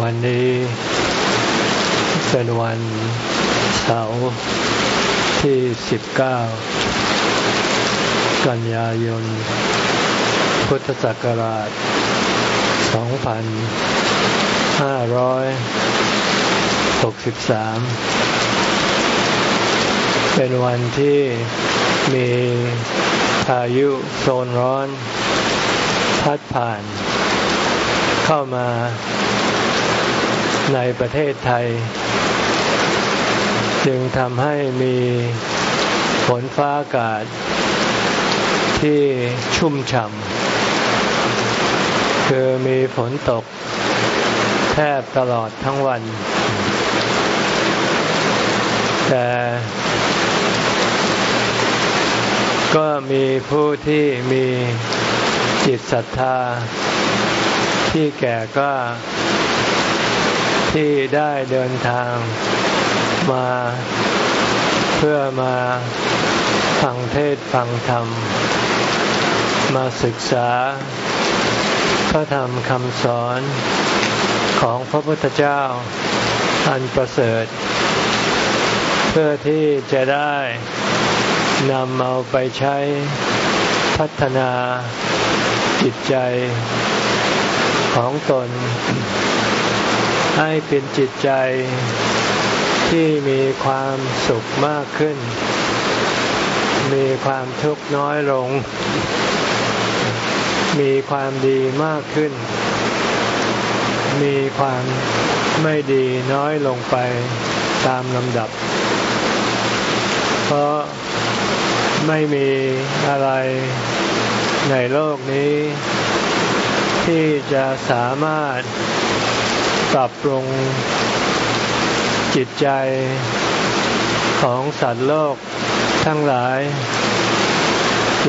วันนี้เป็นวันเสาร์ที่ 19 กันยายน พุทธศักราช 2563 เป็นวันที่มีพายุโซนร้อน พัดผ่าน เข้ามา ในประเทศไทย จึงทำให้มีฝนฟ้าอากาศที่ชุ่มฉ่ำคือมีฝนตกแทบตลอดทั้งวัน แต่ก็มีผู้ที่มีจิตศรัทธาที่แก่ก็ ที่ได้เดินทางมาเพื่อมาฟังเทศฟังธรรม มาศึกษาพระธรรมคำสอนของพระพุทธเจ้าอันประเสริฐ เพื่อที่จะได้นำเอาไปใช้พัฒนาจิตใจของตน ให้เป็นจิตใจที่มีความสุขมากขึ้น มีความทุกข์น้อยลง มีความดีมากขึ้น มีความไม่ดีน้อยลงไปตามลำดับ เพราะไม่มีอะไรในโลกนี้ ที่จะสามารถ ปรับปรุงจิตใจของสัตว์โลกทั้งหลาย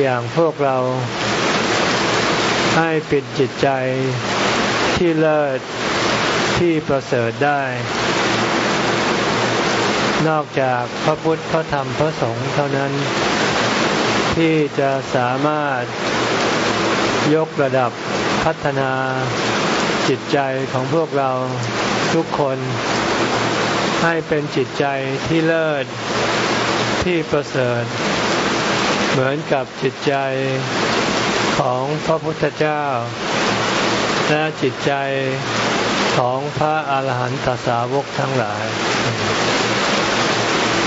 อย่างพวกเราให้ปิดจิตใจที่เลิศที่ประเสริฐได้ นอกจากพระพุทธพระธรรมพระสงฆ์เท่านั้น ที่จะสามารถยกระดับพัฒนา จิตใจของพวกเราทุกคน ให้เป็นจิตใจที่เลิศที่ประเสริฐ เหมือนกับจิตใจของพระพุทธเจ้า และจิตใจของพระอาหารหันตสาวกทั้งหลาย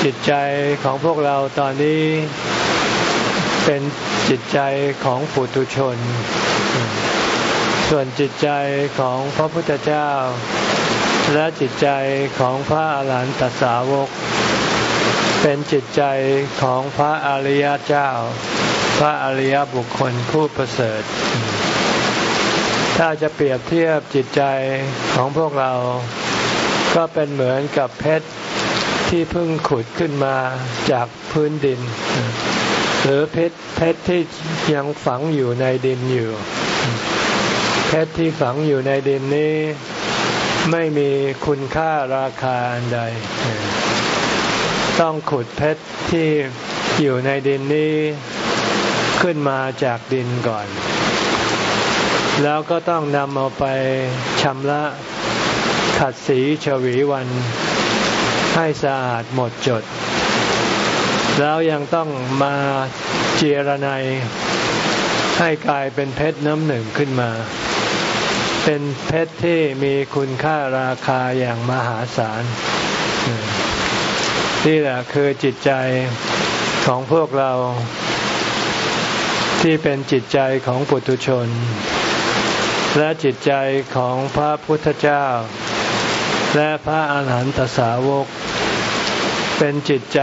จิตใจของพวกเราตอนนี้เป็นจิตใจของปุถุชน ส่วนจิตใจของพระพุทธเจ้า และจิตใจของพระอาหารหันตสาวก เป็นจิตใจของพระอริยเจ้า พระอริยบุคคลผู้ประเสริฐ ถ้าจะเปรียบเทียบจิตใจของพวกเรา ก็เป็นเหมือนกับเพชรที่เพิ่งขุดขึ้นมาจากพื้นดิน หรือเพชรเพชรที่ยังฝังอยู่ในดินอยู่ เพชรที่ฝังอยู่ในดินนี้ ไม่มีคุณค่าราคาใด ต้องขุดเพชรที่อยู่ในดินนี้ขึ้นมาจากดินก่อน แล้วก็ต้องนำเอาไปชำระขัดสีฉวีวัน ให้สะอาดหมดจด แล้วยังต้องมาเจรไนให้กลายเป็นเพชรน้ำหนึ่งขึ้นมา เป็นเพชรที่มีคุณค่าราคาอย่างมหาศาลนี่แหละคือจิตใจของพวกเราที่เป็นจิตใจของปุถุชน และจิตใจของพระพุทธเจ้า และพระอาหารหันตสาวก เป็นจิตใจ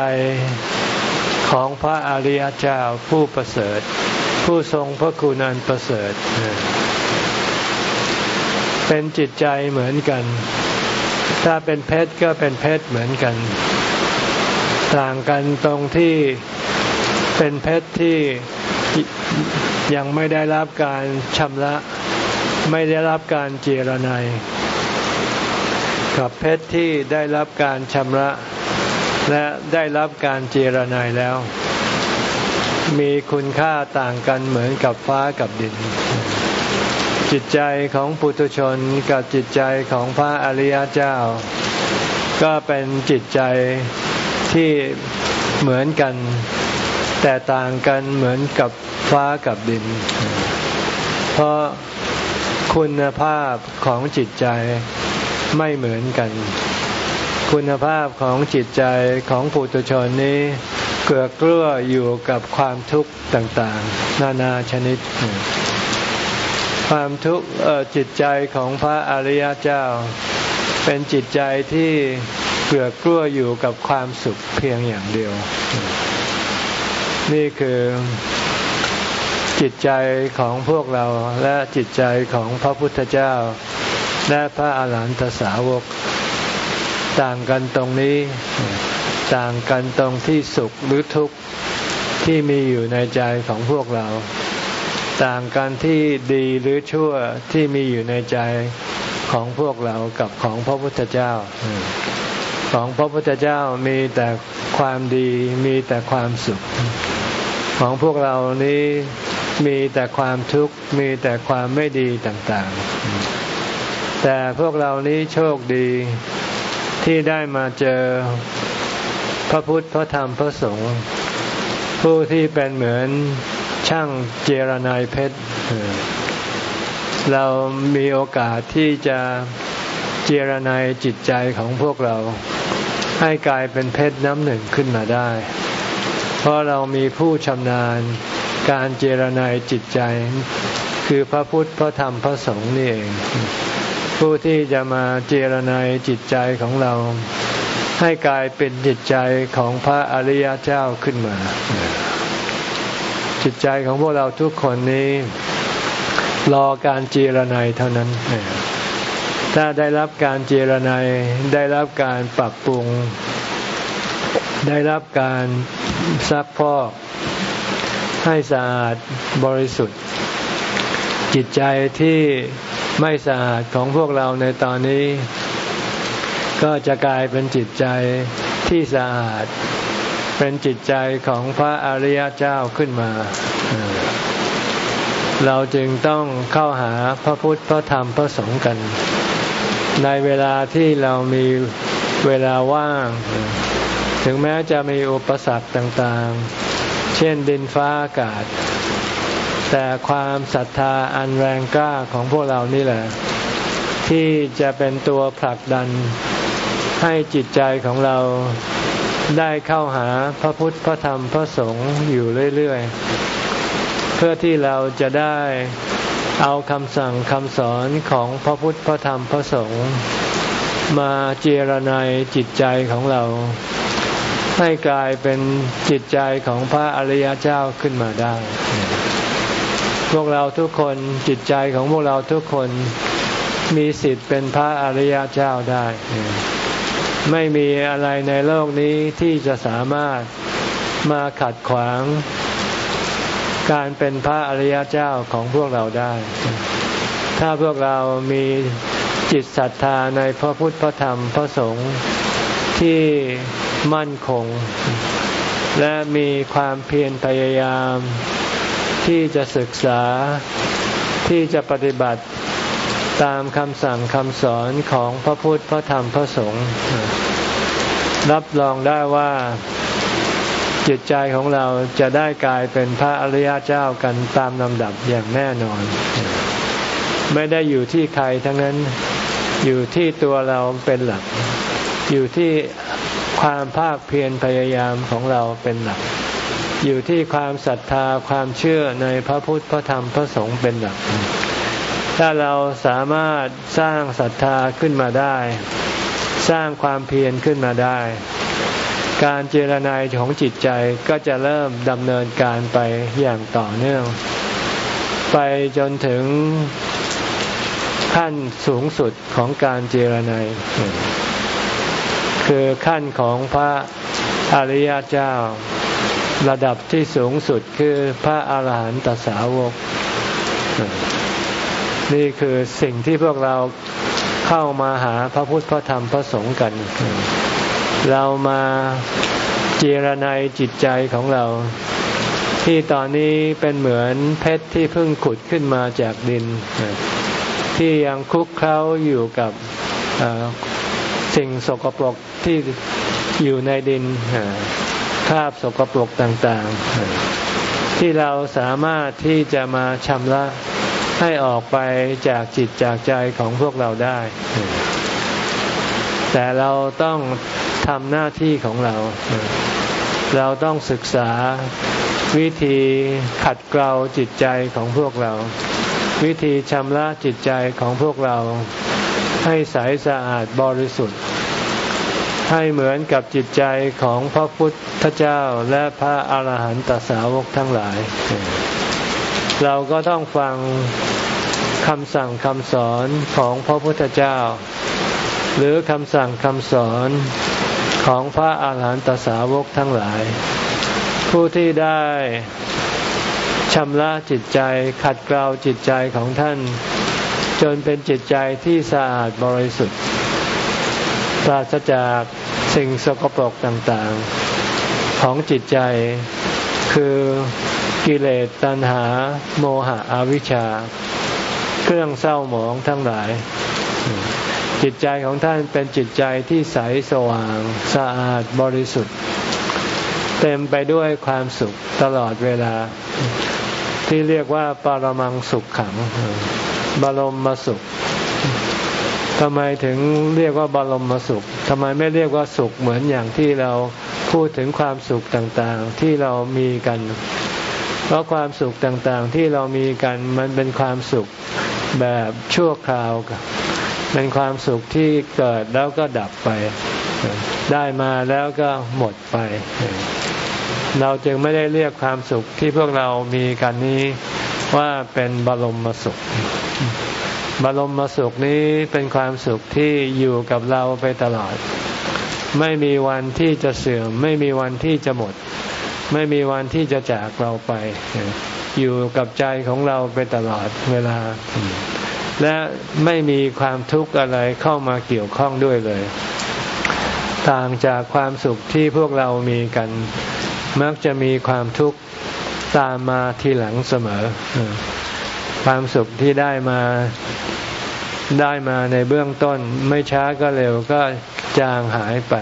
ของพระอริยเจ้าผู้ประเสริฐ ผู้ทรงพระคุณอันประเสริฐ เป็นจิตใจเหมือนกัน ถ้าเป็นเพชรก็เป็นเพชรเหมือนกัน ต่างกันตรงที่เป็นเพชรที่ยังไม่ได้รับการชำระ ไม่ได้รับการเจรไนกับเพชรที่ได้รับการชำระ และได้รับการเจรไนแล้ว มีคุณค่าต่างกันเหมือนกับฟ้ากับดิน จิตใจของปุถุชนกับจิตใจของพระอริยเจ้า ก็เป็นจิตใจที่เหมือนกัน แต่ต่างกันเหมือนกับฟ้ากับดิน เพราะคุณภาพของจิตใจไม่เหมือนกัน คุณภาพของจิตใจของปุถุชนนี้เกลือกลั้วอยู่กับความทุกข์ต่างๆ นานาชนิด ความทุกข์จิตใจของพระอริยเจ้า เป็นจิตใจที่เกือกกลัวอยู่กับความสุขเพียงอย่างเดียว นี่คือจิตใจของพวกเราและจิตใจของพระพุทธเจ้า และพระอาหารหันตสาวก ต่างกันตรงนี้ต่างกันตรงที่สุขหรือทุกข์ที่มีอยู่ในใจของพวกเรา ต่างกันที่ดีหรือชั่วที่มีอยู่ในใจของพวกเรากับของพระพุทธเจ้า ของพระพุทธเจ้ามีแต่ความดีมีแต่ความสุข ของพวกเรานี้มีแต่ความทุกข์มีแต่ความไม่ดีต่างๆ แต่พวกเรานี้โชคดีที่ได้มาเจอพระพุทธพระธรรมพระสงฆ์ผู้ที่เป็นเหมือน ช่างเจรนายเพชรเรามีโอกาสที่จะเจรนายจิตใจของพวกเรา ให้กลายเป็นเพชรน้ำหนึ่งขึ้นมาได้ เพราะเรามีผู้ชำนาญการเจรนายจิตใจ คือพระพุทธพระธรรมพระสงฆ์นี่เอง ผู้ที่จะมาเจรนายจิตใจของเรา ให้กลายเป็นจิตใจของพระอริยเจ้าขึ้นมา จิตใจของพวกเราทุกคนนี้ รอการเจรนายเท่านั้น ถ้าได้รับการเจรนายได้รับการปรับปรุง ได้รับการซักพอกให้สะอาดบริสุทธิ์ จิตใจที่ไม่สะอาดของพวกเราในตอนนี้ ก็จะกลายเป็นจิตใจที่สะอาด เป็นจิตใจของพระอริยเจ้าขึ้นมา เราจึงต้องเข้าหาพระพุทธพระธรรมพระสงฆ์กัน ในเวลาที่เรามีเวลาว่าง ถึงแม้จะมีอุปสรรคต่างๆ เช่นดินฟ้าอากาศ แต่ความศรัทธาอันแรงกล้าของพวกเรานี่แหละ ที่จะเป็นตัวผลักดันให้จิตใจของเรา ได้เข้าหาพระพุทธพระธรรมพระสงฆ์อยู่เรื่อยๆ เพื่อที่เราจะได้เอาคำสั่งคำสอนของพระพุทธพระธรรมพระสงฆ์มาเจรนายจิตใจของเรา ให้กลายเป็นจิตใจของพระอริยเจ้าขึ้นมาได้ พวกเราทุกคนจิตใจของพวกเราทุกคนมีสิทธิ์เป็นพระอริยเจ้าได้ ไม่มีอะไรในโลกนี้ที่จะสามารถมาขัดขวาง การเป็นพระอริยเจ้าของพวกเราได้ ถ้าพวกเรามีจิตศรัทธาในพระพุทธพระธรรมพระสงฆ์ที่มั่นคง และมีความเพียรพยายาม ที่จะศึกษาที่จะปฏิบัติตามคำสั่งคำสอนของพระพุทธพระธรรมพระสงฆ์ รับรองได้ว่าจิตใจของเราจะได้กลายเป็นพระอริยเจ้ากันตามลำดับอย่างแน่นอน ไม่ได้อยู่ที่ใครทั้งนั้นอยู่ที่ตัวเราเป็นหลัก อยู่ที่ความภาคเพียรพยายามของเราเป็นหลัก อยู่ที่ความศรัทธาความเชื่อในพระพุทธพระธรรมพระสงฆ์เป็นหลัก ถ้าเราสามารถสร้างศรัทธาขึ้นมาได้ สร้างความเพียรขึ้นมาได้ การเจรนายของจิตใจก็จะเริ่มดำเนินการไปอย่างต่อเนื่อง ไปจนถึงขั้นสูงสุดของการเจรนายคือขั้นของพระอริยเจ้า ระดับที่สูงสุดคือพระอาหารหันตสาวก นี่คือสิ่งที่พวกเรา เข้ามาหาพระพุทธพระธรรมพระสงฆ์กัน เรามาเจรนายจิตใจของเรา ที่ตอนนี้เป็นเหมือนเพชรที่เพิ่งขุดขึ้นมาจากดิน ที่ยังคุกเคล้าอยู่กับสิ่งสกปรกที่อยู่ในดินคราบสกปรกต่างๆ ที่เราสามารถที่จะมาชำระ ให้ออกไปจากจิตจากใจของพวกเราได้ แต่เราต้องทำหน้าที่ของเรา เราต้องศึกษาวิธีขัดเกลาจิตใจของพวกเรา วิธีชำระจิตใจของพวกเรา ให้ใสสะอาดบริสุทธิ์ ให้เหมือนกับจิตใจของพระพุทธเจ้าและพระอาหารหันตสาวกทั้งหลาย เราก็ต้องฟังคำสั่งคำสอนของพระพุทธเจ้า หรือคำสั่งคำสอนของพระอาหารหันตสาวกทั้งหลาย ผู้ที่ได้ชำระจิตใจขัดเกลาจิตใจของท่าน จนเป็นจิตใจที่สะอาดบริสุทธิ์ปราศจากสิ่งสกปรกต่างๆ ของจิตใจคือ กิเลสตัณหา โมหะอวิชชา เครื่องเศร้าหมองทั้งหลาย จิตใจของท่านเป็นจิตใจที่ใสสว่างสะอาดบริสุทธิ์ เต็มไปด้วยความสุขตลอดเวลา ที่เรียกว่าปรมังสุขขัง บรมมาสุขทำไมถึงเรียกว่าบรมมาสุขทำไมไม่เรียกว่าสุขเหมือนอย่างที่เราพูดถึงความสุขต่างๆ ที่เรามีกัน เพราะความสุขต่างๆที่เรามีกันมันเป็นความสุขแบบชั่วคราว เป็นความสุขที่เกิดแล้วก็ดับไป ได้มาแล้วก็หมดไป เราจึงไม่ได้เรียกความสุขที่พวกเรามีกันนี้ว่าเป็นบรมสุข บรมสุขนี้เป็นความสุขที่อยู่กับเราไปตลอด ไม่มีวันที่จะเสื่อม ไม่มีวันที่จะหมด ไม่มีวันที่จะจากเราไป อยู่กับใจของเราไปตลอดเวลา และไม่มีความทุกข์อะไรเข้ามาเกี่ยวข้องด้วยเลย ต่างจากความสุขที่พวกเรามีกัน มักจะมีความทุกข์ตามมาทีหลังเสมอ ความสุขที่ได้มาได้มาในเบื้องต้น ไม่ช้าก็เร็วก็จางหายไป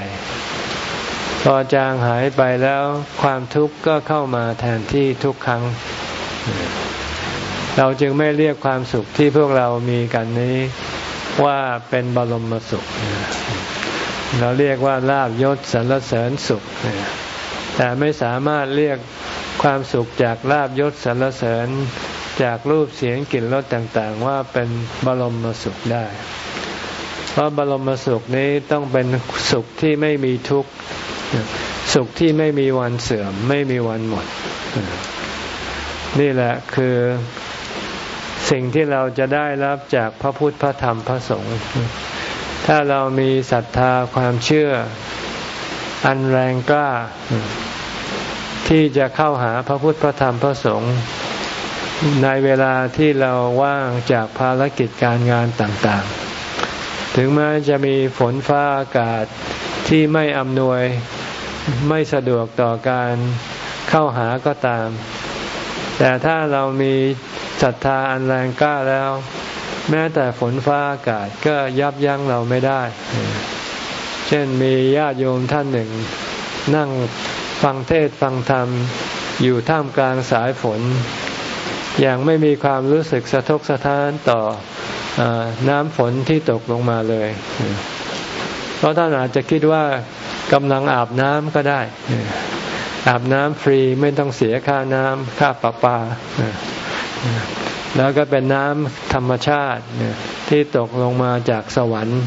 พอจางหายไปแล้วความทุกข์ก็เข้ามาแทนที่ทุกครั้ง เราจึงไม่เรียกความสุขที่พวกเรามีกันนี้ว่าเป็นบรมสุข เราเรียกว่าลาบยศสรรเสริญสุข แต่ไม่สามารถเรียกความสุขจากลาบยศสรรเสริญจากรูปเสียงกลิ่นรสต่างๆ ว่าเป็นบรมสุขได้ เพราะบรมสุขนี้ต้องเป็นสุขที่ไม่มีทุกข์ สุขที่ไม่มีวันเสื่อม ไม่มีวันหมด นี่แหละคือสิ่งที่เราจะได้รับจากพระพุทธพระธรรมพระสงฆ์ถ้าเรามีศรัทธาความเชื่อ อันแรงกล้า ที่จะเข้าหาพระพุทธพระธรรมพระสงฆ์ในเวลาที่เราว่างจากภารกิจการงานต่างๆ ถึงแม้จะมีฝนฟ้าอากาศที่ไม่อำนวย ไม่สะดวกต่อการเข้าหาก็ตาม แต่ถ้าเรามีศรัทธาอันแรงกล้าแล้ว แม้แต่ฝนฟ้าอากาศก็ยับยั้งเราไม่ได้ เช่นมีญาติโยมท่านหนึ่ง นั่งฟังเทศฟังธรรม อยู่ท่ามกลางสายฝน อย่างไม่มีความรู้สึกสะทกสะท้านต่ออน้ำฝนที่ตกลงมาเลย เพราะท่านอาจจะคิดว่า กำลังอาบน้ำก็ได้ อาบน้ำฟรีไม่ต้องเสียค่าน้ำค่าประปา แล้วก็เป็นน้ำธรรมชาติที่ตกลงมาจากสวรรค์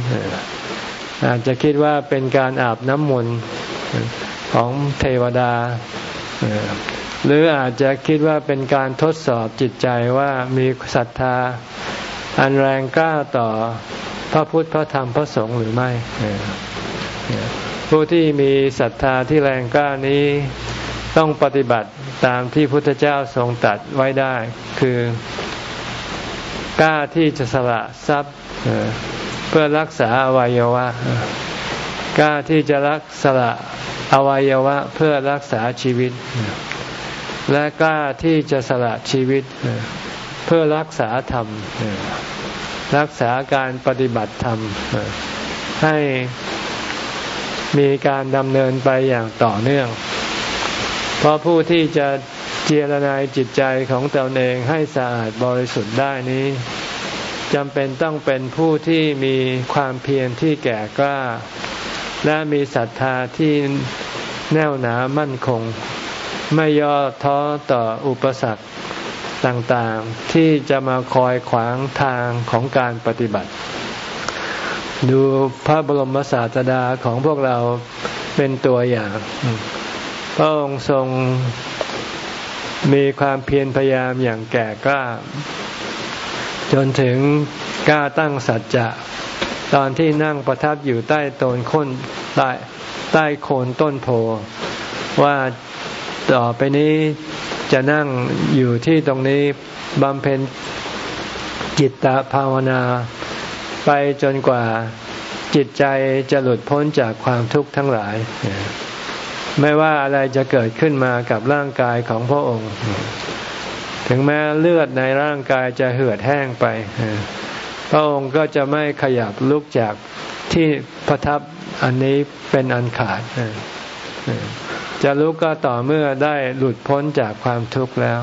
อาจจะคิดว่าเป็นการอาบน้ำมนต์ของเทวดา หรืออาจจะคิดว่าเป็นการทดสอบจิตใจว่ามีศรัทธา อันแรงกล้าต่อพระพุทธพระธรรมพระสงฆ์หรือไม่ ผู้ที่มีศรัทธาที่แรงกล้านี้ต้องปฏิบัติตามที่พุทธเจ้าทรงตัดไว้ได้ คือกล้าที่จะสละทรัพย์เพื่อรักษาอวัยวะกล้าที่จะรักสละอวัยวะเพื่อรักษาชีวิต และกล้าที่จะสละชีวิต เพื่อรักษาธรรม รักษาการปฏิบัติธรรม ให้ มีการดำเนินไปอย่างต่อเนื่อง เพราะผู้ที่จะเจรนายจิตใจของตนเองให้สะอาดบริสุทธิ์ได้นี้จำเป็นต้องเป็นผู้ที่มีความเพียรที่แก่กล้า และมีศรัทธาที่แน่วหนามั่นคง ไม่ย่อท้อต่ออุปสรรคต่างๆ ที่จะมาคอยขวางทางของการปฏิบัติ ดูพระบรมศาสดาของพวกเราเป็นตัวอย่าง พระองค์ทรงมีความเพียรพยายามอย่างแก่กล้า จนถึงกล้าตั้งสัจจะ ตอนที่นั่งประทับอยู่ใต้ต้นค้นใต้ใต้โคนต้นโพว่าต่อไปนี้จะนั่งอยู่ที่ตรงนี้บำเพ็ญจิตตภาวนา ไปจนกว่าจิตใจจะหลุดพ้นจากความทุกข์ทั้งหลาย ไม่ว่าอะไรจะเกิดขึ้นมากับร่างกายของพระองค์ ถึงแม้เลือดในร่างกายจะเหือดแห้งไป พระองค์ก็จะไม่ขยับลุกจากที่ประทับอันนี้เป็นอันขาด จะลุกก็ต่อเมื่อได้หลุดพ้นจากความทุกข์แล้ว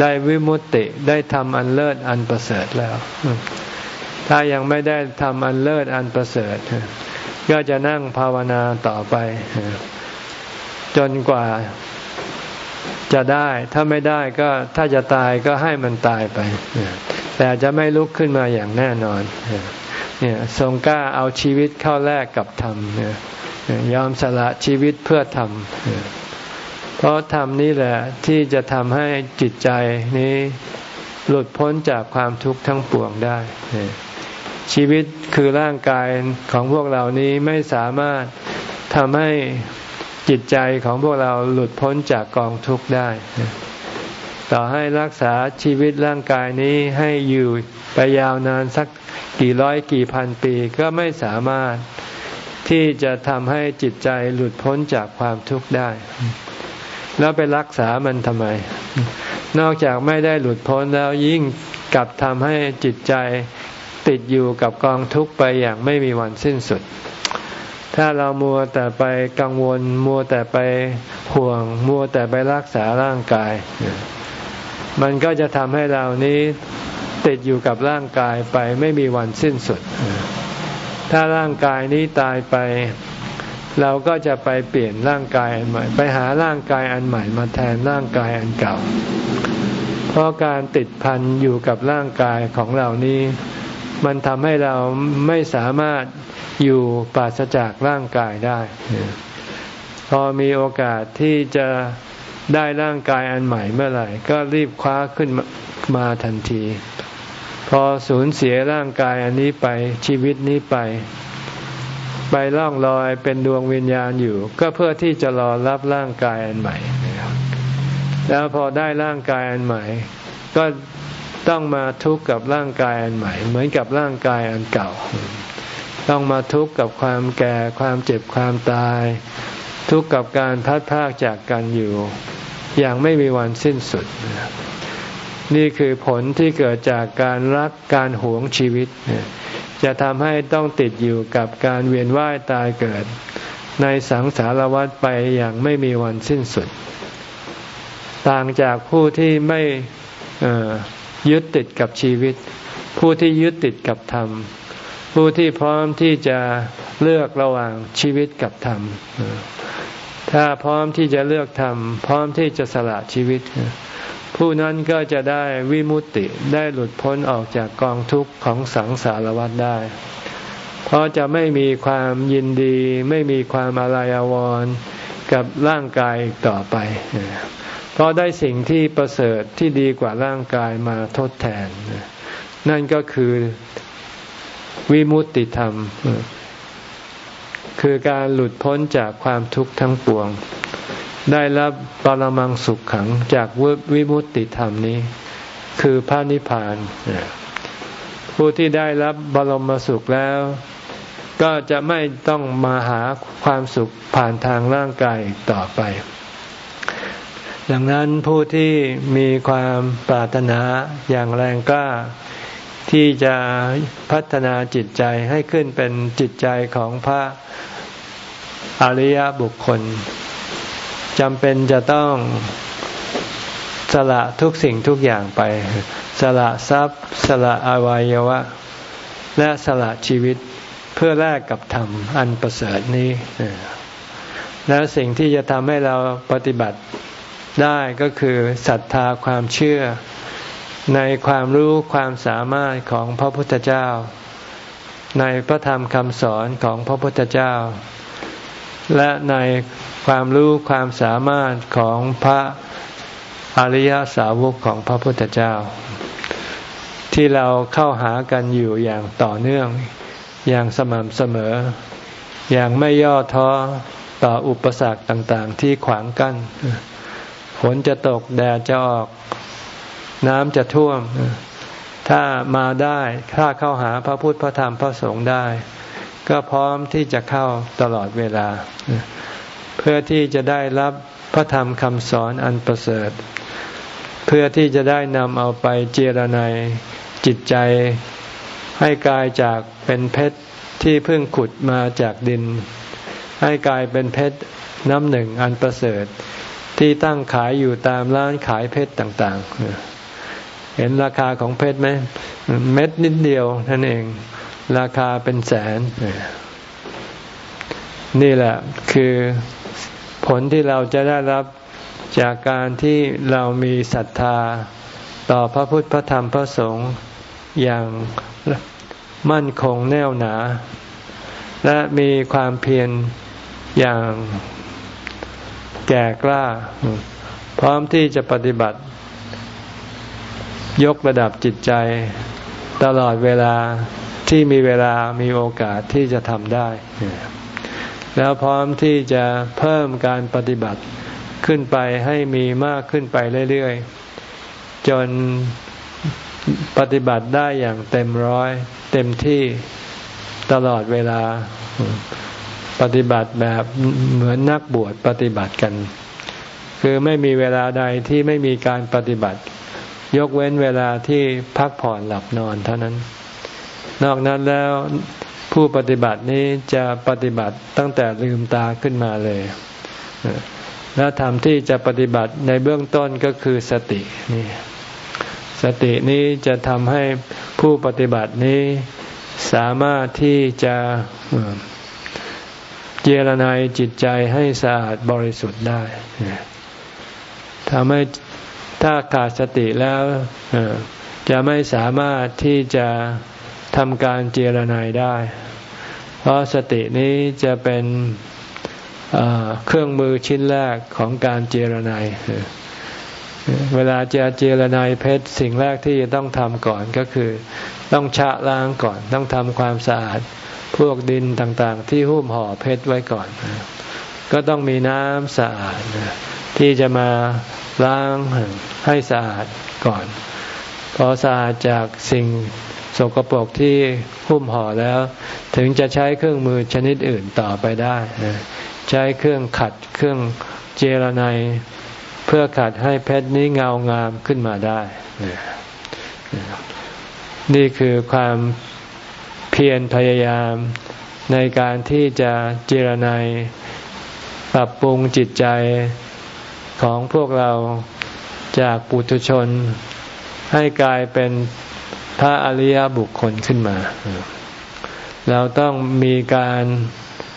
ได้วิมุตติได้ทำอันเลิศอันประเสริฐแล้ว ถ้ายังไม่ได้ทำอันเลิศอันประเสริฐ ก็จะนั่งภาวนาต่อไป จนกว่าจะได้ ถ้าไม่ได้ก็ถ้าจะตายก็ให้มันตายไป แต่จะไม่ลุกขึ้นมาอย่างแน่นอนเนี่ยทรงกล้าเอาชีวิตเข้าแลกกับธรรมยยอมสละชีวิตเพื่อธรรมเพราะธรรมนี่แหละที่จะทำให้จิตใจนี้หลุดพ้นจากความทุกข์ทั้งปวงได้ ชีวิตคือร่างกายของพวกเรานี้ไม่สามารถทำให้จิตใจของพวกเราหลุดพ้นจากกองทุกข์ได้ ต่อให้รักษาชีวิตร่างกายนี้ให้อยู่ไปยาวนานสักกี่ร้อยกี่พันปีก็ไม่สามารถที่จะทำให้จิตใจหลุดพ้นจากความทุกข์ได้ แล้วไปรักษามันทำไม นอกจากไม่ได้หลุดพ้นแล้วยิ่งกลับทำให้จิตใจ ติดอยู่กับกองทุกข์ไปอย่างไม่มีวันสิ้นสุด ถ้าเรามัวแต่ไปกังวล มัวแต่ไปห่วง มัวแต่ไปรักษาร่างกาย มันก็จะทำให้เรานี้ติดอยู่กับร่างกายไปไม่มีวันสิ้นสุด ถ้าร่างกายนี้ตายไป เราก็จะไปเปลี่ยนร่างกายอันใหม่ ไปหาร่างกายอันใหม่มาแทนร่างกายอันเก่า เพราะการติดพันอยู่กับร่างกายของเรานี้ มันทำให้เราไม่สามารถอยู่ปราศจากร่างกายได้ พอมีโอกาสที่จะได้ร่างกายอันใหม่เมื่อไหร่ ก็รีบคว้าขึ้นมาทันที พอสูญเสียร่างกายอันนี้ไปชีวิตนี้ไป ไปล่องลอยเป็นดวงวิญญาณอยู่ ก็เพื่อที่จะรอรับร่างกายอันใหม่ แล้วพอได้ร่างกายอันใหม่ ก็ ต้องมาทุกข์กับร่างกายอันใหม่ เหมือนกับร่างกายอันเก่า ต้องมาทุกข์กับความแก่ความเจ็บความตาย ทุกข์กับการพัดพากจากกันอยู่ อย่างไม่มีวันสิ้นสุด นี่คือผลที่เกิดจากการรักการหวงชีวิต จะทำให้ต้องติดอยู่กับการเวียนว่ายตายเกิด ในสังสารวัฏไปอย่างไม่มีวันสิ้นสุด ต่างจากผู้ที่ไม่ ยึดติดกับชีวิต ผู้ที่ยึดติดกับธรรม ผู้ที่พร้อมที่จะเลือกระหว่างชีวิตกับธรรม ถ้าพร้อมที่จะเลือกธรรม พร้อมที่จะสละชีวิต ผู้นั้นก็จะได้วิมุตติได้หลุดพ้นออกจากกองทุกข์ของสังสารวัฏได้เพราะจะไม่มีความยินดี ไม่มีความอะไรอววรกับร่างกายต่อไปเราะได้สิ่งที่ประเสริฐที่ดีกว่าร่างกายมาทดแทน นั่นก็คือวิมุตติธรรม คือการหลุดพ้นจากความทุกข์ทั้งปวง ได้รับปรมังสุขขังจากวิมุตติธรรมนี้ คือพระนิพพาน ผู้ที่ได้รับบรมสุขแล้ว ก็จะไม่ต้องมาหาความสุขผ่านทางร่างกายต่อไป ดังนั้นผู้ที่มีความปรารถนาอย่างแรงกล้า ที่จะพัฒนาจิตใจให้ขึ้นเป็นจิตใจของพระอริยบุคคลจำเป็นจะต้องสละทุกสิ่งทุกอย่างไป สละทรัพย์ สละอวัยวะ และสละชีวิตเพื่อแลกกับธรรมอันประเสริฐนี้ แล้วสิ่งที่จะทำให้เราปฏิบัติ ได้ก็คือศรัทธาความเชื่อ ในความรู้ความสามารถของพระพุทธเจ้า ในพระธรรมคำสอนของพระพุทธเจ้า และในความรู้ความสามารถของพระอริยสาวกของพระพุทธเจ้า ที่เราเข้าหากันอยู่อย่างต่อเนื่อง อย่างสม่ำเสมอ อย่างไม่ย่อท้อต่ออุปสรรคต่าง ๆ ที่ขวางกัน้น ฝนจะตกแดดจะออก น้ำจะท่วม ถ้ามาได้ถ้าเข้าหาพระพุทธพระธรรมพระสงฆ์ได้ ก็พร้อมที่จะเข้าตลอดเวลา เพื่อที่จะได้รับพระธรรมคำสอนอันประเสริฐ เพื่อที่จะได้นำเอาไปเจรนายจิตใจให้กลายจากเป็นเพชรที่เพิ่งขุดมาจากดิน ให้กลายเป็นเพชรน้ำหนึ่งอันประเสริฐ ที่ตั้งขายอยู่ตามร้านขายเพชรต่าง ๆ เห็นราคาของเพชรไหมเม็ดนิดเดียวนั่นเอง ราคาเป็นแสน นี่แหละคือผลที่เราจะได้รับจากการที่เรามีศรัทธาต่อพระพุทธพระธรรมพระสงฆ์อย่างมั่นคงแน่วหนา และมีความเพียรอย่าง แก่กล้า พร้อมที่จะปฏิบัติ ยกระดับจิตใจ ตลอดเวลาที่มีเวลามีโอกาสที่จะทำได้ แล้วพร้อมที่จะเพิ่มการปฏิบัติขึ้นไปให้มีมากขึ้นไปเรื่อยๆ จนปฏิบัติได้อย่างเต็มร้อย เต็มที่ตลอดเวลา ปฏิบัติแบบเหมือนนักบวชปฏิบัติกัน คือไม่มีเวลาใดที่ไม่มีการปฏิบัติ ยกเว้นเวลาที่พักผ่อนหลับนอนเท่านั้น นอกนั้นแล้วผู้ปฏิบัตินี้จะปฏิบัติตั้งแต่ลืมตาขึ้นมาเลย และทำที่จะปฏิบัติในเบื้องต้นก็คือสตินี่สตินี้จะทำให้ผู้ปฏิบัตินี้สามารถที่จะ เจรนายจิตใจให้สะอาดบริสุทธิ์ได้ทำให้ถ้าขาดสติแล้วจะไม่สามารถที่จะทำการเจรนายได้ เพราะสตินี้จะเป็นเครื่องมือชิ้นแรกของการเจรนายเวลาจะเจรนายเพชรสิ่งแรกที่จะต้องทำก่อนก็คือ ต้องชะล้างก่อน ต้องทำความสะอาด พวกดินต่างๆ ที่หุ้มห่อเพชรไว้ก่อน ก็ต้องมีน้ำสะอาดที่จะมาล้างให้สะอาดก่อน พอสะอาดจากสิ่งสกปรกที่หุ้มห่อแล้ว ถึงจะใช้เครื่องมือชนิดอื่นต่อไปได้ ใช้เครื่องขัดเครื่องเจรไนเพื่อขัดให้เพชรนี้เงางามขึ้นมาได้ นี่คือความ พียรพยายามในการที่จะเจรนายปรับปรุงจิตใจของพวกเราจากปุถุชน ให้กลายเป็นพระอริยบุคคลขึ้นมา เราต้องมีการ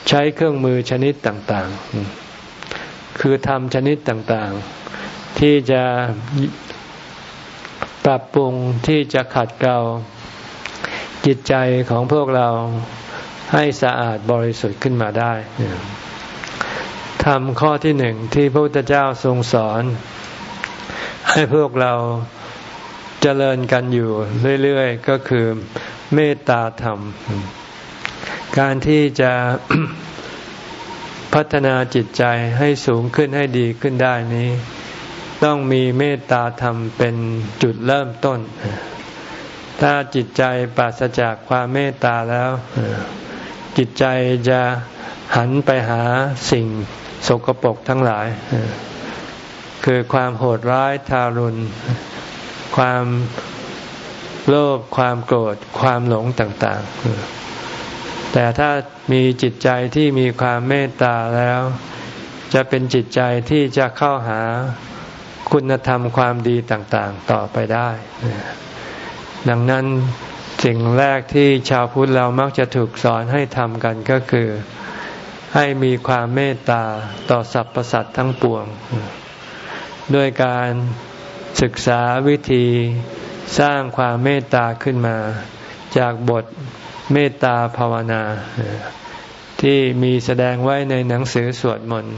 ใช้เครื่องมือชนิดต่างๆ คือทำชนิดต่างๆ ที่จะปรับปรุงที่จะขัดเกลา จิตใจของพวกเราให้สะอาดบริสุทธิ์ขึ้นมาได้ทำข้อที่หนึ่งที่พระพุทธเจ้าทรงสอน ให้พวกเราเจริญกันอยู่เรื่อยๆ ก็คือเมตตาธรรม การที่จะพัฒนาจิตใจให้สูงขึ้นให้ดีขึ้นได้นี้ ต้องมีเมตตาธรรมเป็นจุดเริ่มต้น ถ้าจิตใจปราศจากความเมตตาแล้ว จิตใจจะหันไปหาสิ่งสกปรกทั้งหลาย คือความโหดร้ายทารุณ ความโลภความโกรธความหลงต่าง ๆ แต่ถ้ามีจิตใจที่มีความเมตตาแล้ว จะเป็นจิตใจที่จะเข้าหาคุณธรรมความดีต่าง ๆ ต่อไปได้ ดังนั้นสิ่งแรกที่ชาวพุทธเรามักจะถูกสอนให้ทำกันก็คือ ให้มีความเมตตาต่อสรรพสัตว์ทั้งปวง ด้วยการศึกษาวิธีสร้างความเมตตาขึ้นมา จากบทเมตตาภาวนา ที่มีแสดงไว้ในหนังสือสวดมนต์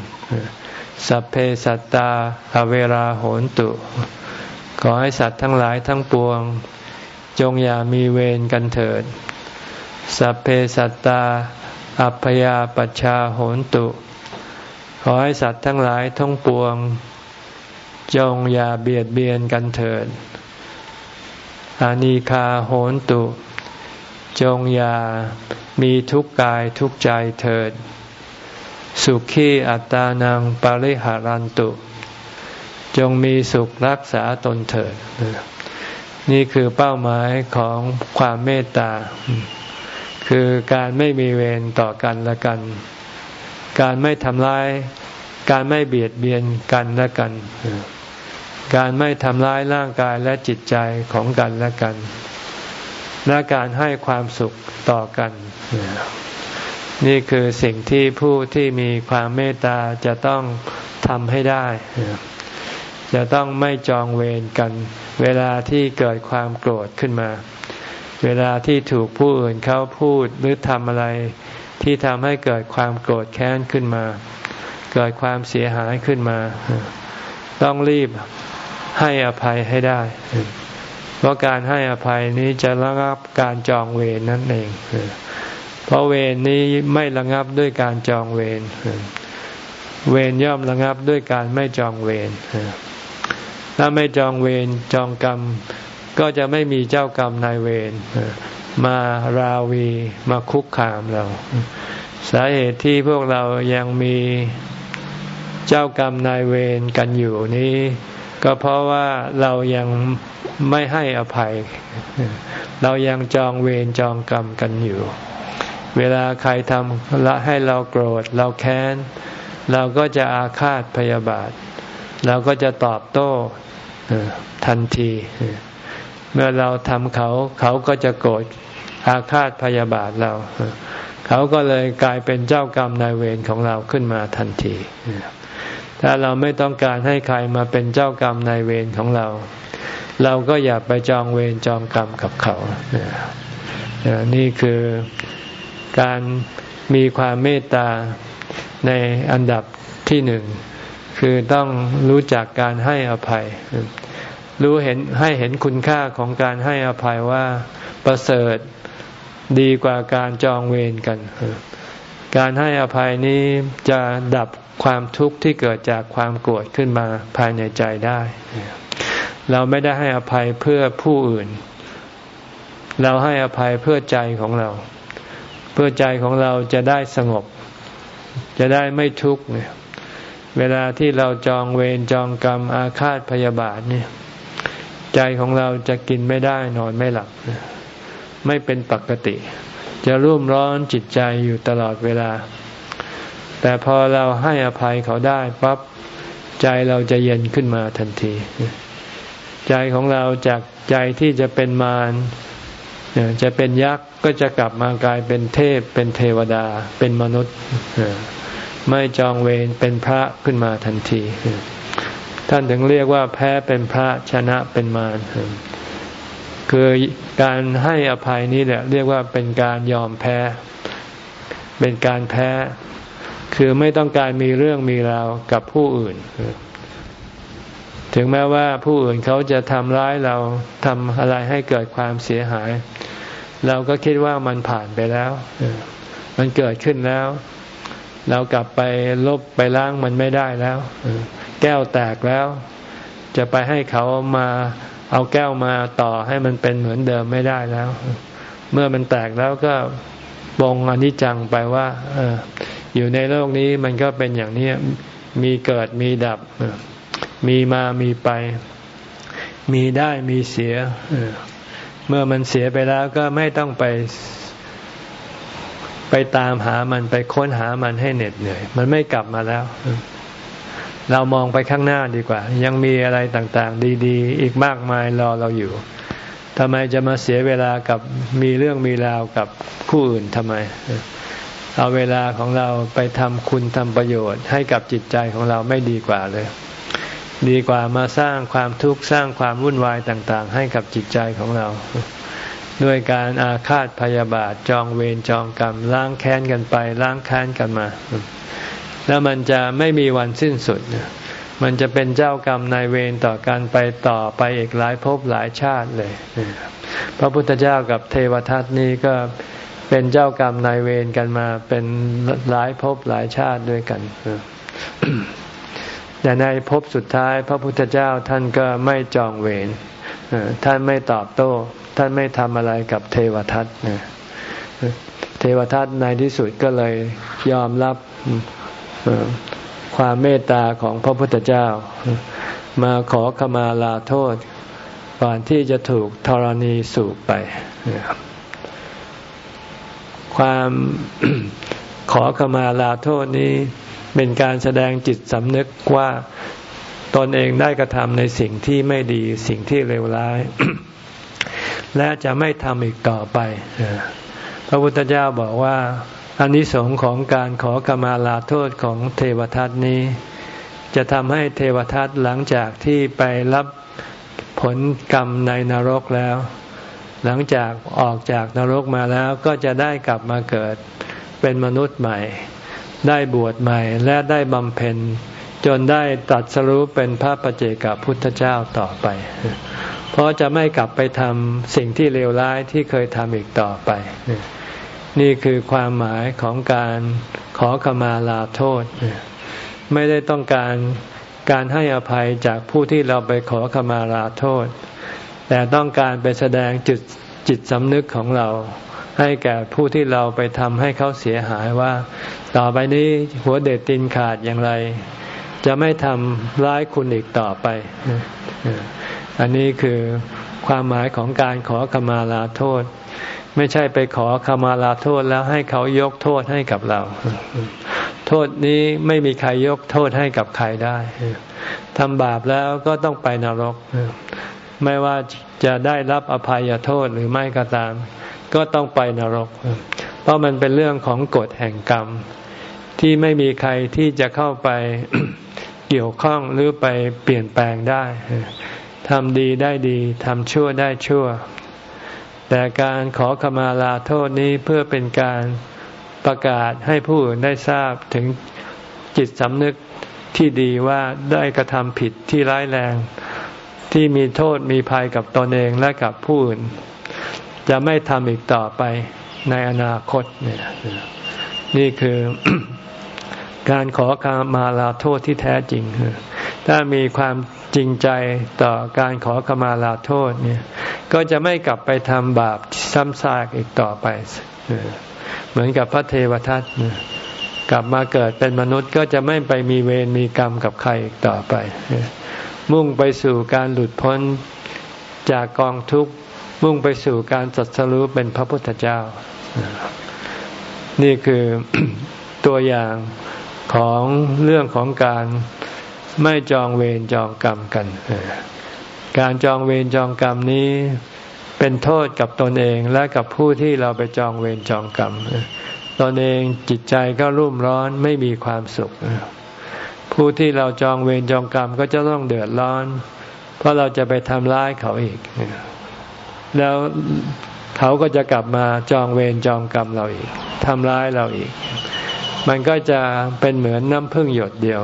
สัพเพสัตตาอเวราโหนตุ ขอให้สัตว์ทั้งหลายทั้งปวง จงอย่ามีเวรกันเถิด สัพเพสัตตา อัพยาปชาโหนตุ ขอให้สัตว์ทั้งหลายทั้งปวง จงอย่าเบียดเบียนกันเถิด อานิคาโหนตุ จงอย่ามีทุกข์กายทุกข์ใจเถิด สุขีอัตานังปริหารันตุ จงมีสุขรักษาตนเถิด นี่คือเป้าหมายของความเมตตา คือการไม่มีเวรต่อกันและกัน การไม่ทำร้าย การไม่เบียดเบียนกันและกัน การไม่ทำร้ายร่างกายและจิตใจของกันและกัน และการให้ความสุขต่อกัน นี่คือสิ่งที่ผู้ที่มีความเมตตาจะต้องทำให้ได้ จะต้องไม่จองเวรกัน เวลาที่เกิดความโกรธขึ้นมา เวลาที่ถูกผู้อื่นเขาพูดหรือทำอะไร ที่ทำให้เกิดความโกรธแค้นขึ้นมา เกิดความเสียหายขึ้นมา ต้องรีบให้อภัยให้ได้ เพราะการให้อภัยนี้จะระงับการจองเวรนั่นเอง เพราะเวรนี้ไม่ระงับด้วยการจองเวรเวรย่อมระงับด้วยการไม่จองเวร ถ้าไม่จองเวรจองกรรม ก็จะไม่มีเจ้ากรรมนายเวรมาราวีมาคุกคามเรา สาเหตุที่พวกเรายังมีเจ้ากรรมนายเวรกันอยู่นี้ ก็เพราะว่าเรายังไม่ให้อภัย เรายังจองเวรจองกรรมกันอยู่ เวลาใครทำละให้เราโกรธ เราแค้น เราก็จะอาฆาตพยาบาท เราก็จะตอบโต้ทันที เมื่อเราทำเขา เขาก็จะโกรธอาฆาตพยาบาทเรา เขาก็เลยกลายเป็นเจ้ากรรมนายเวรของเราขึ้นมาทันที ถ้าเราไม่ต้องการให้ใครมาเป็นเจ้ากรรมนายเวรของเรา เราก็อย่าไปจองเวรจองกรรมกับเขา นี่คือการมีความเมตตาในอันดับที่หนึ่ง คือต้องรู้จักการให้อภัย รู้เห็นให้เห็นคุณค่าของการให้อภัยว่าประเสริฐดีกว่าการจองเวรกัน การให้อภัยนี้จะดับความทุกข์ที่เกิดจากความโกรธขึ้นมาภายในใจได้ เราไม่ได้ให้อภัยเพื่อผู้อื่น เราให้อภัยเพื่อใจของเรา เพื่อใจของเราจะได้สงบ จะได้ไม่ทุกข์เนี่ย เวลาที่เราจองเวรจองกรรมอาฆาตพยาบาทเนี่ยใจของเราจะกินไม่ได้นอนไม่หลับ ไม่เป็นปกติ จะรุ่มร้อนจิตใจอยู่ตลอดเวลา แต่พอเราให้อภัยเขาได้ปั๊บใจเราจะเย็นขึ้นมาทันที ใจของเราจากใจที่จะเป็นมารจะเป็นยักษ์ก็จะกลับมากลายเป็นเทพเป็นเทวดาเป็นมนุษย์ ไม่จองเวรเป็นพระขึ้นมาทันที ท่านถึงเรียกว่าแพ้เป็นพระชนะเป็นมารคือการให้อภัยนี้แหละเรียกว่าเป็นการยอมแพ้ เป็นการแพ้ คือไม่ต้องการมีเรื่องมีราวกับผู้อื่น ถึงแม้ว่าผู้อื่นเขาจะทำร้ายเราทำอะไรให้เกิดความเสียหาย เราก็คิดว่ามันผ่านไปแล้ว มันเกิดขึ้นแล้ว เรากลับไปลบไปล้างมันไม่ได้แล้ว แก้วแตกแล้ว จะไปให้เขามาเอาแก้วมาต่อให้มันเป็นเหมือนเดิมไม่ได้แล้ว เมื่อมันแตกแล้วก็บงอนิจจังไปว่าอยู่ในโลกนี้มันก็เป็นอย่างนี้มีเกิดมีดับ มีมามีไป มีได้มีเสีย เมื่อมันเสียไปแล้วก็ไม่ต้องไป ไปตามหามันไปค้นหามันให้เหน็ดเหนื่อย มันไม่กลับมาแล้ว เรามองไปข้างหน้าดีกว่า ยังมีอะไรต่างๆ ดีๆ อีกมากมายรอเราอยู่ทำไมจะมาเสียเวลากับมีเรื่องมีราวกับผู้อื่นทำไม เอาเวลาของเราไปทำคุณทำประโยชน์ ให้กับจิตใจของเราไม่ดีกว่าเลย ดีกว่ามาสร้างความทุกข์สร้างความวุ่นวายต่าง ๆ ให้กับจิตใจของเรา ด้วยการอาฆาตพยาบาทจองเวรจองกรรมล้างแค้นกันไปล้างแค้นกันมา แล้วมันจะไม่มีวันสิ้นสุด มันจะเป็นเจ้ากรรมนายเวรต่อกันไปต่อไปอีกหลายภพหลายชาติเลย พระพุทธเจ้ากับเทวทัตนี้ก็เป็นเจ้ากรรมนายเวรกันมาเป็นหลายภพหลายชาติด้วยกันแต่ในภพสุดท้ายพระพุทธเจ้าท่านก็ไม่จองเวรท่านไม่ตอบโต้ ท่านไม่ทำอะไรกับเทวทัตเทวทัตในที่สุดก็เลยยอมรับความเมตตาของพระพุทธเจ้า มาขอขมาลาโทษ ก่อนที่จะถูกธรณีสูบไป ความขอขมาลาโทษนี้เป็นการแสดงจิตสำนึกว่าตนเองได้กระทำในสิ่งที่ไม่ดีสิ่งที่เลวร้าย และจะไม่ทำอีกต่อไป พระพุทธเจ้าบอกว่าอนนิสงส์ของการขอขมาลาโทษของเทวทัตนี้ จะทำให้เทวทัตหลังจากที่ไปรับผลกรรมในนรกแล้ว หลังจากออกจากนรกมาแล้วก็จะได้กลับมาเกิดเป็นมนุษย์ใหม่ ได้บวชใหม่และได้บำเพ็ญจนได้ตัดสรู้เป็นพระปเจกับพุทธเจ้าต่อไป เพราะจะไม่กลับไปทำสิ่งที่เลวร้ายที่เคยทำอีกต่อไป นี่คือความหมายของการขอขมาลาโทษ ไม่ได้ต้องการการให้อภัยจากผู้ที่เราไปขอขมาลาโทษ แต่ต้องการไปแสดงจิตจิตสำนึกของเรา ให้แก่ผู้ที่เราไปทำให้เขาเสียหายว่า ต่อไปนี้หัวเด็ดตินขาดอย่างไร จะไม่ทำร้ายคุณอีกต่อไป อันนี้คือความหมายของการขอขมาลาโทษ ไม่ใช่ไปขอขมาลาโทษแล้วให้เขายกโทษให้กับเรา โทษนี้ไม่มีใครยกโทษให้กับใครได้ทำบาปแล้วก็ต้องไปนรก ไม่ว่าจะได้รับอภัยโทษหรือไม่ก็ตาม ก็ต้องไปนรก เพราะมันเป็นเรื่องของกฎแห่งกรรม ที่ไม่มีใครที่จะเข้าไปเกี่ยวข้องหรือไปเปลี่ยนแปลงได้ ทำดีได้ดีทำชั่วได้ชั่ว แต่การขอขมาลาโทษนี้เพื่อเป็นการประกาศให้ผู้อื่นได้ทราบถึงจิตสำนึกที่ดีว่าได้กระทำผิดที่ร้ายแรง ที่มีโทษมีภัยกับตนเองและกับผู้อื่น จะไม่ทำอีกต่อไปในอนาคตเนี่ยนี่คือการขอการมาลาโทษที่แท้จริง ถ้ามีความจริงใจต่อการขอขมาลาโทษเนี่ย ก็จะไม่กลับไปทำบาปซ้ำซากอีกต่อไป เหมือนกับพระเทวทัตกลับมาเกิดเป็นมนุษย์ก็จะไม่ไปมีเวรมีกรรมกับใครอีกต่อไป มุ่งไปสู่การหลุดพ้นจากกองทุกข์ มุ่งไปสู่การสัตรู้เป็นพระพุทธเจ้า นี่คือตัวอย่างของเรื่องของการ ไม่จองเวรจองกรรมกัน การจองเวรจองกรรมนี้เป็นโทษกับตนเองและกับผู้ที่เราไปจองเวรจองกรรม ตนเองจิตใจก็รุ่มร้อนไม่มีความสุข ผู้ที่เราจองเวรจองกรรมก็จะต้องเดือดร้อน เพราะเราจะไปทำร้ายเขาอีก แล้วเขาก็จะกลับมาจองเวรจองกรรมเราอีกทำร้ายเราอีก มันก็จะเป็นเหมือนน้ำพึ่งหยดเดียว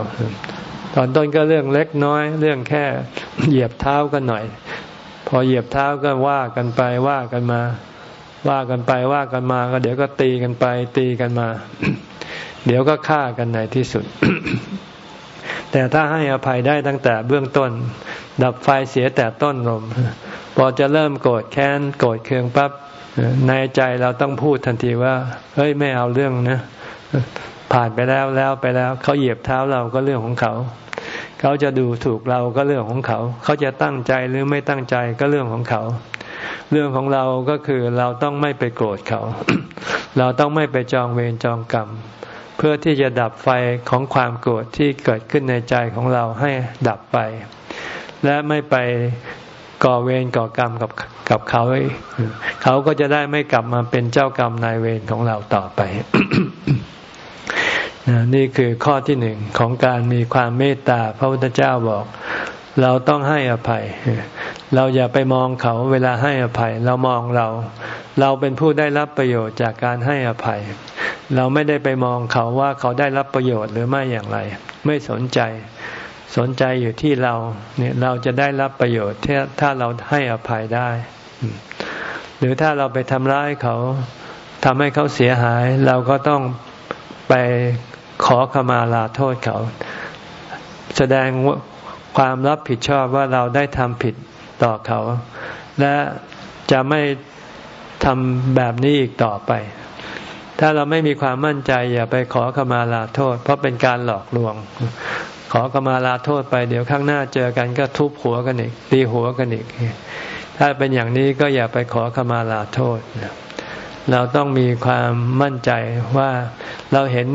ตอนต้นก็เรื่องเล็กน้อย เรื่องแค่เหยียบเท้ากันหน่อย พอเหยียบเท้าก็ว่ากันไปว่ากันมา ว่ากันไปว่ากันมา ก็เดี๋ยวก็ตีกันไป ตีกันมา เดี๋ยวก็ฆ่ากันในที่สุด แต่ถ้าให้อภัยได้ตั้งแต่เบื้องต้น ดับไฟเสียแต่ต้นลม พอจะเริ่มโกรธแค้นโกรธเคืองปั๊บในใจเราต้องพูดทันทีว่า เฮ้ยไม่เอาเรื่องนะ ผ่านไปแล้วแล้วไปแล้ว เขาเหยียบเท้าเราก็เรื่องของเขา เขาจะดูถูกเราก็เรื่องของเขา เขาจะตั้งใจหรือไม่ตั้งใจก็เรื่องของเขา เรื่องของเราก็คือเราต้องไม่ไปโกรธเขา เราต้องไม่ไปจองเวรจองกรรม เพื่อที่จะดับไฟของความโกรธที่เกิดขึ้นในใจของเราให้ดับไป และไม่ไปก่อเวรก่อกรรมกับกับเขา เขาก็จะได้ไม่กลับมาเป็นเจ้ากรรมนายเวรของเราต่อไป นี่คือข้อที่หนึ่งของการมีความเมตตาพระพุทธเจ้าบอก เราต้องให้อภัย เราอย่าไปมองเขาเวลาให้อภัย เรามองเรา เราเป็นผู้ได้รับประโยชน์จากการให้อภัย เราไม่ได้ไปมองเขาว่าเขาได้รับประโยชน์หรือไม่อย่างไร ไม่สนใจ สนใจอยู่ที่เราเนี่ยเราจะได้รับประโยชน์ถ้าเราให้อภัยได้ หรือถ้าเราไปทำร้ายเขาทำให้เขาเสียหาย เราก็ต้องไป ขอขมาลาโทษเขา แสดงความรับผิดชอบว่าเราได้ทำผิดต่อเขา และจะไม่ทำแบบนี้อีกต่อไป ถ้าเราไม่มีความมั่นใจอย่าไปขอขมาลาโทษ เพราะเป็นการหลอกลวง ขอกมาลาโทษไปเดี๋ยวข้างหน้าเจอกันก็ทุบหัวกันอีกตีหัวกันอีก ถ้าเป็นอย่างนี้ก็อย่าไปขอขมาลาโทษ เราต้องมีความมั่นใจว่าเราเห็น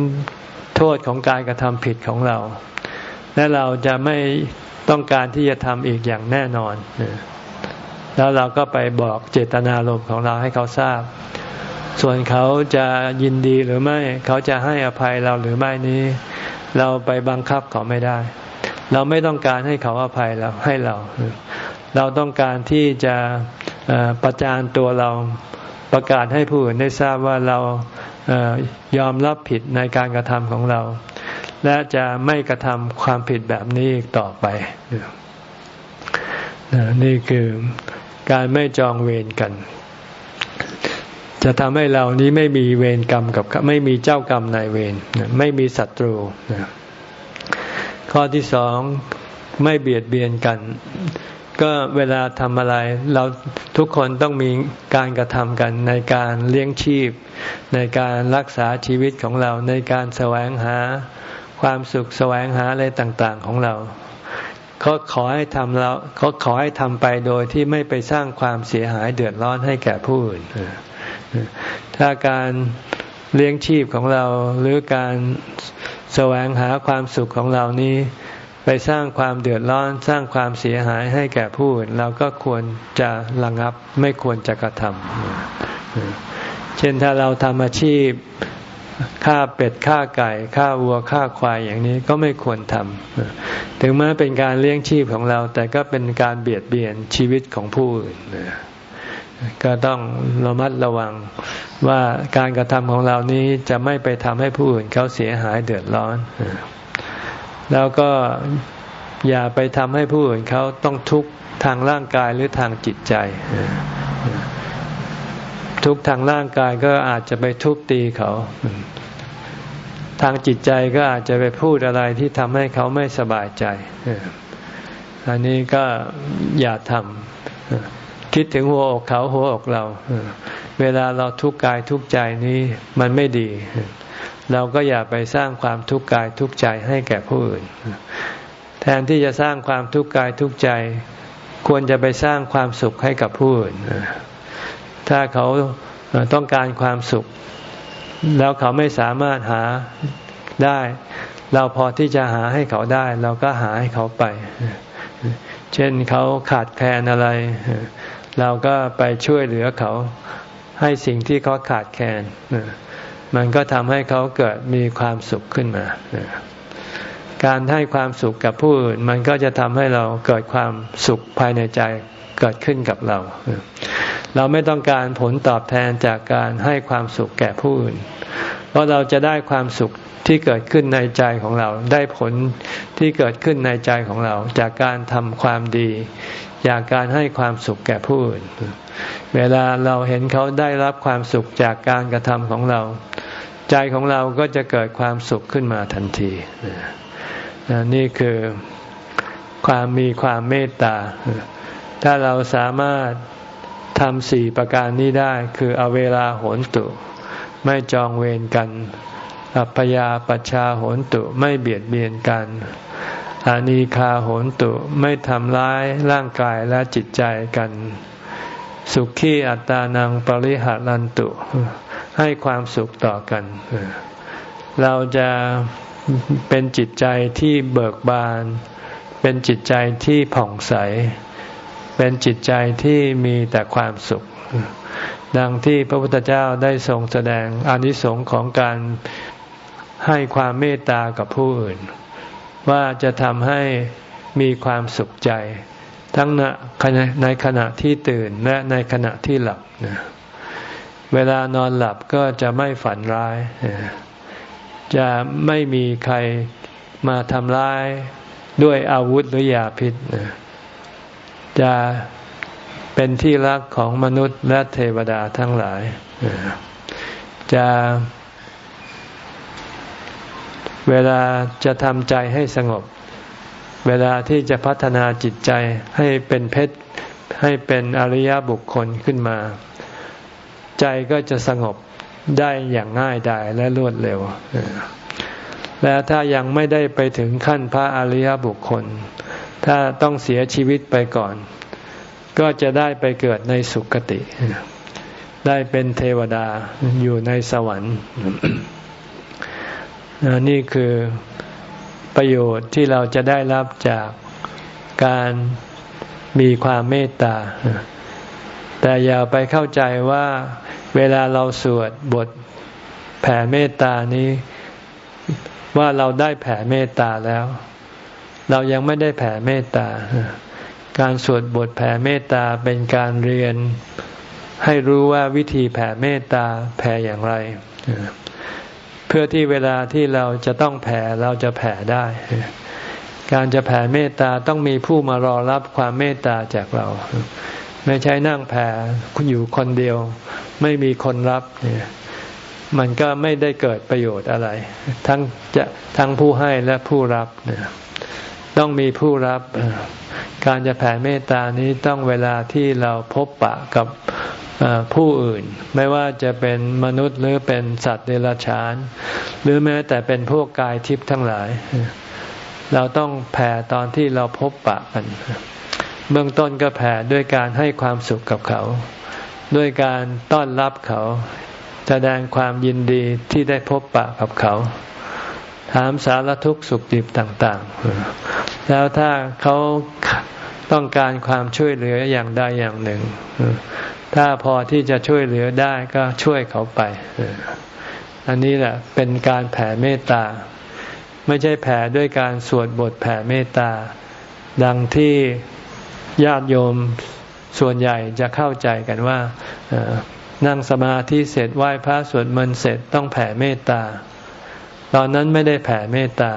โทษของการกระทำผิดของเรา และเราจะไม่ต้องการที่จะทำอีกอย่างแน่นอน แล้วเราก็ไปบอกเจตนารมณ์ของเราให้เขาทราบ ส่วนเขาจะยินดีหรือไม่ เขาจะให้อภัยเราหรือไม่นี้ เราไปบังคับเขาไม่ได้ เราไม่ต้องการให้เขาอภัยเราให้เรา เราต้องการที่จะประจานตัวเราประกาศให้ผู้อื่นได้ทราบว่าเรา ยอมรับผิดในการกระทำของเรา และจะไม่กระทำความผิดแบบนี้อีกต่อไป นี่คือการไม่จองเวรกัน จะทำให้เรานี้ไม่มีเวรกรรมกับไม่มีเจ้ากรรมนายเวรไม่มีศัตรูข้อที่สองไม่เบียดเบียนกัน ก็เวลาทำอะไร เราทุกคนต้องมีการกระทำกันในการเลี้ยงชีพ ในการรักษาชีวิตของเราในการแสวงหาความสุขแสวงหาอะไรต่างๆของเราเขาขอให้ทำเราเขาขอให้ทำไปโดยที่ไม่ไปสร้างความเสียหายเดือดร้อนให้แก่ผู้อื่นถ้าการเลี้ยงชีพของเราหรือการแสวงหาความสุขของเรานี้ ไปสร้างความเดือดร้อนสร้างความเสียหายให้แก่ผู้อื่นเราก็ควรจะระงับไม่ควรจะกระทำเช่นถ้าเราทำอาชีพฆ่าเป็ดฆ่าไก่ฆ่าวัวฆ่าควายอย่างนี้ก็ไม่ควรทำถึงแม้เป็นการเลี้ยงชีพของเรา แต่ก็เป็นการเบียดเบียนชีวิตของผู้อื่นก็ต้องระมัดระวังว่าการกระทำของเรานี้จะไม่ไปทำให้ผู้อื่นเขาเสียหายเดือดร้อน แล้วก็อย่าไปทำให้ผู้อื่นเขาต้องทุกข์ทางร่างกายหรือทางจิตใจ ทุกทางร่างกายก็อาจจะไปทุบตีเขา ทางจิตใจก็อาจจะไปพูดอะไรที่ทำให้เขาไม่สบายใจ อันนี้ก็อย่าทำคิดถึงหัวอกเขาหัวอกเรา เวลาเราทุกข์กายทุกข์ใจนี้มันไม่ดี เราก็อย่าไปสร้างความทุกข์กายทุกข์ใจให้แก่ผู้อื่น แทนที่จะสร้างความทุกข์กายทุกข์ใจ ควรจะไปสร้างความสุขให้กับผู้อื่น ถ้าเขาต้องการความสุข แล้วเขาไม่สามารถหาได้ เราพอที่จะหาให้เขาได้ เราก็หาให้เขาไป เช่นเขาขาดแคลนอะไร เราก็ไปช่วยเหลือเขาให้สิ่งที่เขาขาดแคลน มันก็ทำให้เขาเกิดมีความสุขขึ้นมา การให้ความสุขกับผู้อื่นมันก็จะทำให้เราเกิดความสุขภายในใจเกิดขึ้นกับเรา เราไม่ต้องการผลตอบแทนจากการให้ความสุขแก่ผู้อื่น เพราะเราจะได้ความสุขที่เกิดขึ้นในใจของเรา ได้ผลที่เกิดขึ้นในใจของเรา จากการทำความดี จากการให้ความสุขแก่ผู้อื่น เวลาเราเห็นเขาได้รับความสุขจากการกระทำของเรา ใจของเราก็จะเกิดความสุขขึ้นมาทันทีนี่คือความมีความเมตตา ถ้าเราสามารถทำสี่ประการนี้ได้ คือเอาเวลาโหนตุ ไม่จองเวรกัน อัพยาปชาโหนตุไม่เบียดเบียนกันอานีคาโหนตุไม่ทำร้ายร่างกายและจิตใจกัน สุขีอัตานังปริหารันตุ ให้ความสุขต่อกัน เราจะเป็นจิตใจที่เบิกบาน เป็นจิตใจที่ผ่องใส เป็นจิตใจที่มีแต่ความสุข ดังที่พระพุทธเจ้าได้ทรงแสดงอนิสงค์ของการให้ความเมตตากับผู้อื่น ว่าจะทำให้มีความสุขใจ ทั้งในขณะที่ตื่นและในขณะที่หลับ เวลานอนหลับก็จะไม่ฝันร้าย จะไม่มีใครมาทำร้ายด้วยอาวุธหรือยาพิษ จะเป็นที่รักของมนุษย์และเทวดาทั้งหลาย จะเวลาจะทำใจให้สงบ เวลาที่จะพัฒนาจิตใจให้เป็นเพชรให้เป็นอริยบุคคลขึ้นมา ใจก็จะสงบได้อย่างง่ายดายและรวดเร็ว และถ้ายังไม่ได้ไปถึงขั้นพระอริยบุคคล ถ้าต้องเสียชีวิตไปก่อน ก็จะได้ไปเกิดในสุคติ ได้เป็นเทวดาอยู่ในสวรรค์ นี่คือประโยชน์ที่เราจะได้รับจากการมีความเมตตา แต่อย่าไปเข้าใจว่าเวลาเราสวดบทแผ่เมตตานี้ ว่าเราได้แผ่เมตตาแล้ว เรายังไม่ได้แผ่เมตตา การสวดบทแผ่เมตตาเป็นการเรียนให้รู้ว่าวิธีแผ่เมตตาแผ่อย่างไร เพื่อที่เวลาที่เราจะต้องแผ่เราจะแผ่ได้ การจะแผ่เมตตาต้องมีผู้มารอรับความเมตตาจากเรา ไม่ใช่นั่งแผ่อยู่คนเดียว ไม่มีคนรับเนี่ยมันก็ไม่ได้เกิดประโยชน์อะไร ทั้งจะทั้งผู้ให้และผู้รับเนี่ยต้องมีผู้รับ การจะแผ่เมตตานี้ต้องเวลาที่เราพบปะกับผู้อื่น ไม่ว่าจะเป็นมนุษย์หรือเป็นสัตว์เดรัจฉาน หรือแม้แต่เป็นพวกกายทิพย์ทั้งหลาย เราต้องแผ่ตอนที่เราพบปะกัน เบื้องต้นก็แผ่ด้วยการให้ความสุขกับเขา ด้วยการต้อนรับเขา แสดงความยินดีที่ได้พบปะกับเขา ถามสารทุกข์สุขดิบต่างๆ แล้วถ้าเขาต้องการความช่วยเหลืออย่างใดอย่างหนึ่ง ถ้าพอที่จะช่วยเหลือได้ก็ช่วยเขาไป อันนี้แหละเป็นการแผ่เมตตา ไม่ใช่แผ่ด้วยการสวดบทแผ่เมตตา ดังที่ ญาติโยมส่วนใหญ่จะเข้าใจกันว่านั่งสมาธิเสร็จไหว้พระสวดมนต์เสร็จต้องแผ่เมตตา ตอนนั้นไม่ได้แผ่เมตตา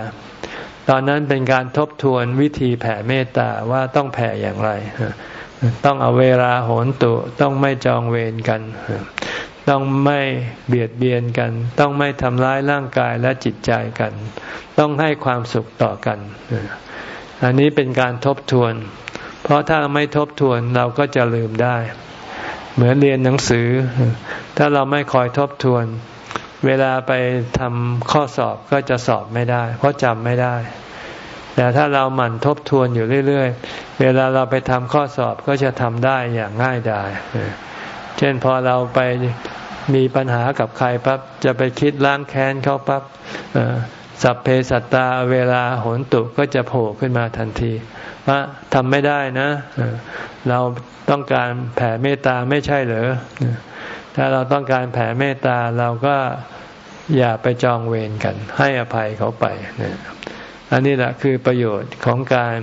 ตอนนั้นเป็นการทบทวนวิธีแผ่เมตตาว่าต้องแผ่อย่างไร ต้องเอาเวลาโหนตุต้องไม่จองเวรกัน ต้องไม่เบียดเบียนกัน ต้องไม่ทำร้ายร่างกายและจิตใจกัน ต้องให้ความสุขต่อกัน อันนี้เป็นการทบทวน ราะถ้าไม่ทบทวนเราก็จะลืมได้ เหมือนเรียนหนังสือ ถ้าเราไม่คอยทบทวน เวลาไปทำข้อสอบก็จะสอบไม่ได้ เพราะจำไม่ได้ แต่ถ้าเราหมั่นทบทวนอยู่เรื่อยๆ เวลาเราไปทำข้อสอบก็จะทำได้อย่างง่ายดายเช่นพอเราไปมีปัญหากับใครปั๊บจะไปคิดล้างแค้นเขาปั๊บ สัพเพสัตตาเวลาโหนตุก็จะโผล่ขึ้นมาทันที ว่าทำไม่ได้นะ เราต้องการแผ่เมตตาไม่ใช่เหรอถ้าเราต้องการแผ่เมตตาเราก็อย่าไปจองเวรกัน ให้อภัยเขาไปนะอันนี้แหละคือประโยชน์ของการ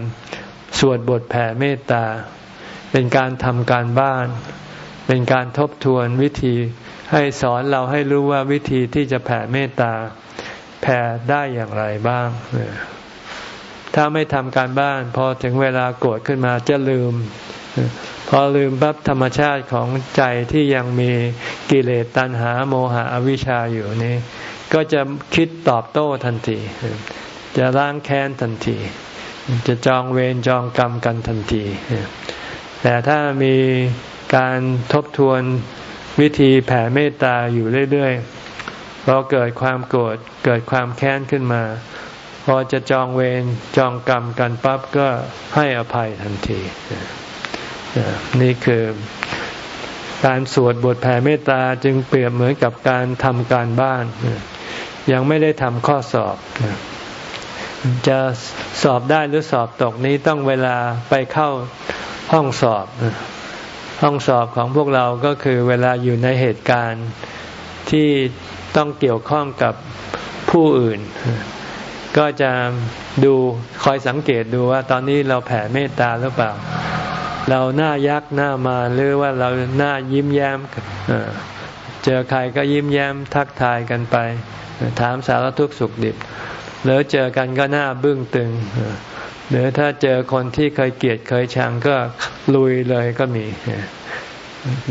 สวดบทแผ่เมตตา เป็นการทำการบ้าน เป็นการทบทวนวิธีให้สอนเราให้รู้ว่าวิธีที่จะแผ่เมตตา แผ่ได้อย่างไรบ้าง ถ้าไม่ทำการบ้าน พอถึงเวลาโกรธขึ้นมาจะลืม พอลืมปั๊บธรรมชาติของใจที่ยังมีกิเลสตัณหาโมหะอวิชชาอยู่นี้ ก็จะคิดตอบโต้ทันที จะล้างแค้นทันที จะจองเวรจองกรรมกันทันที แต่ถ้ามีการทบทวนวิธีแผ่เมตตาอยู่เรื่อย ๆ พอเกิดความโกรธเกิดความแค้นขึ้นมา พอจะจองเวรจองกรรมกันปั๊บก็ให้อภัยทันทีนี่คือการสวดบทแผ่เมตตาจึงเปรียบเหมือนกับการทำการบ้าน ยังไม่ได้ทำข้อสอบ จะสอบได้หรือสอบตกนี้ต้องเวลาไปเข้าห้องสอบ ห้องสอบของพวกเราก็คือเวลาอยู่ในเหตุการณ์ที่ ต้องเกี่ยวข้องกับผู้อื่น ก็จะดูคอยสังเกตดูว่าตอนนี้เราแผ่เมตตาหรือเปล่า เราหน้ายักหน้ามาหรือว่าเราหน้ายิ้มแย้มเจอใครก็ยิ้มแย้มทักทายกันไป ถามสารทุกข์สุขดิบหรือเจอกันก็หน้าบึ้งตึงหรือถ้าเจอคนที่เคยเกลียดเคยชังก็ลุยเลยก็มี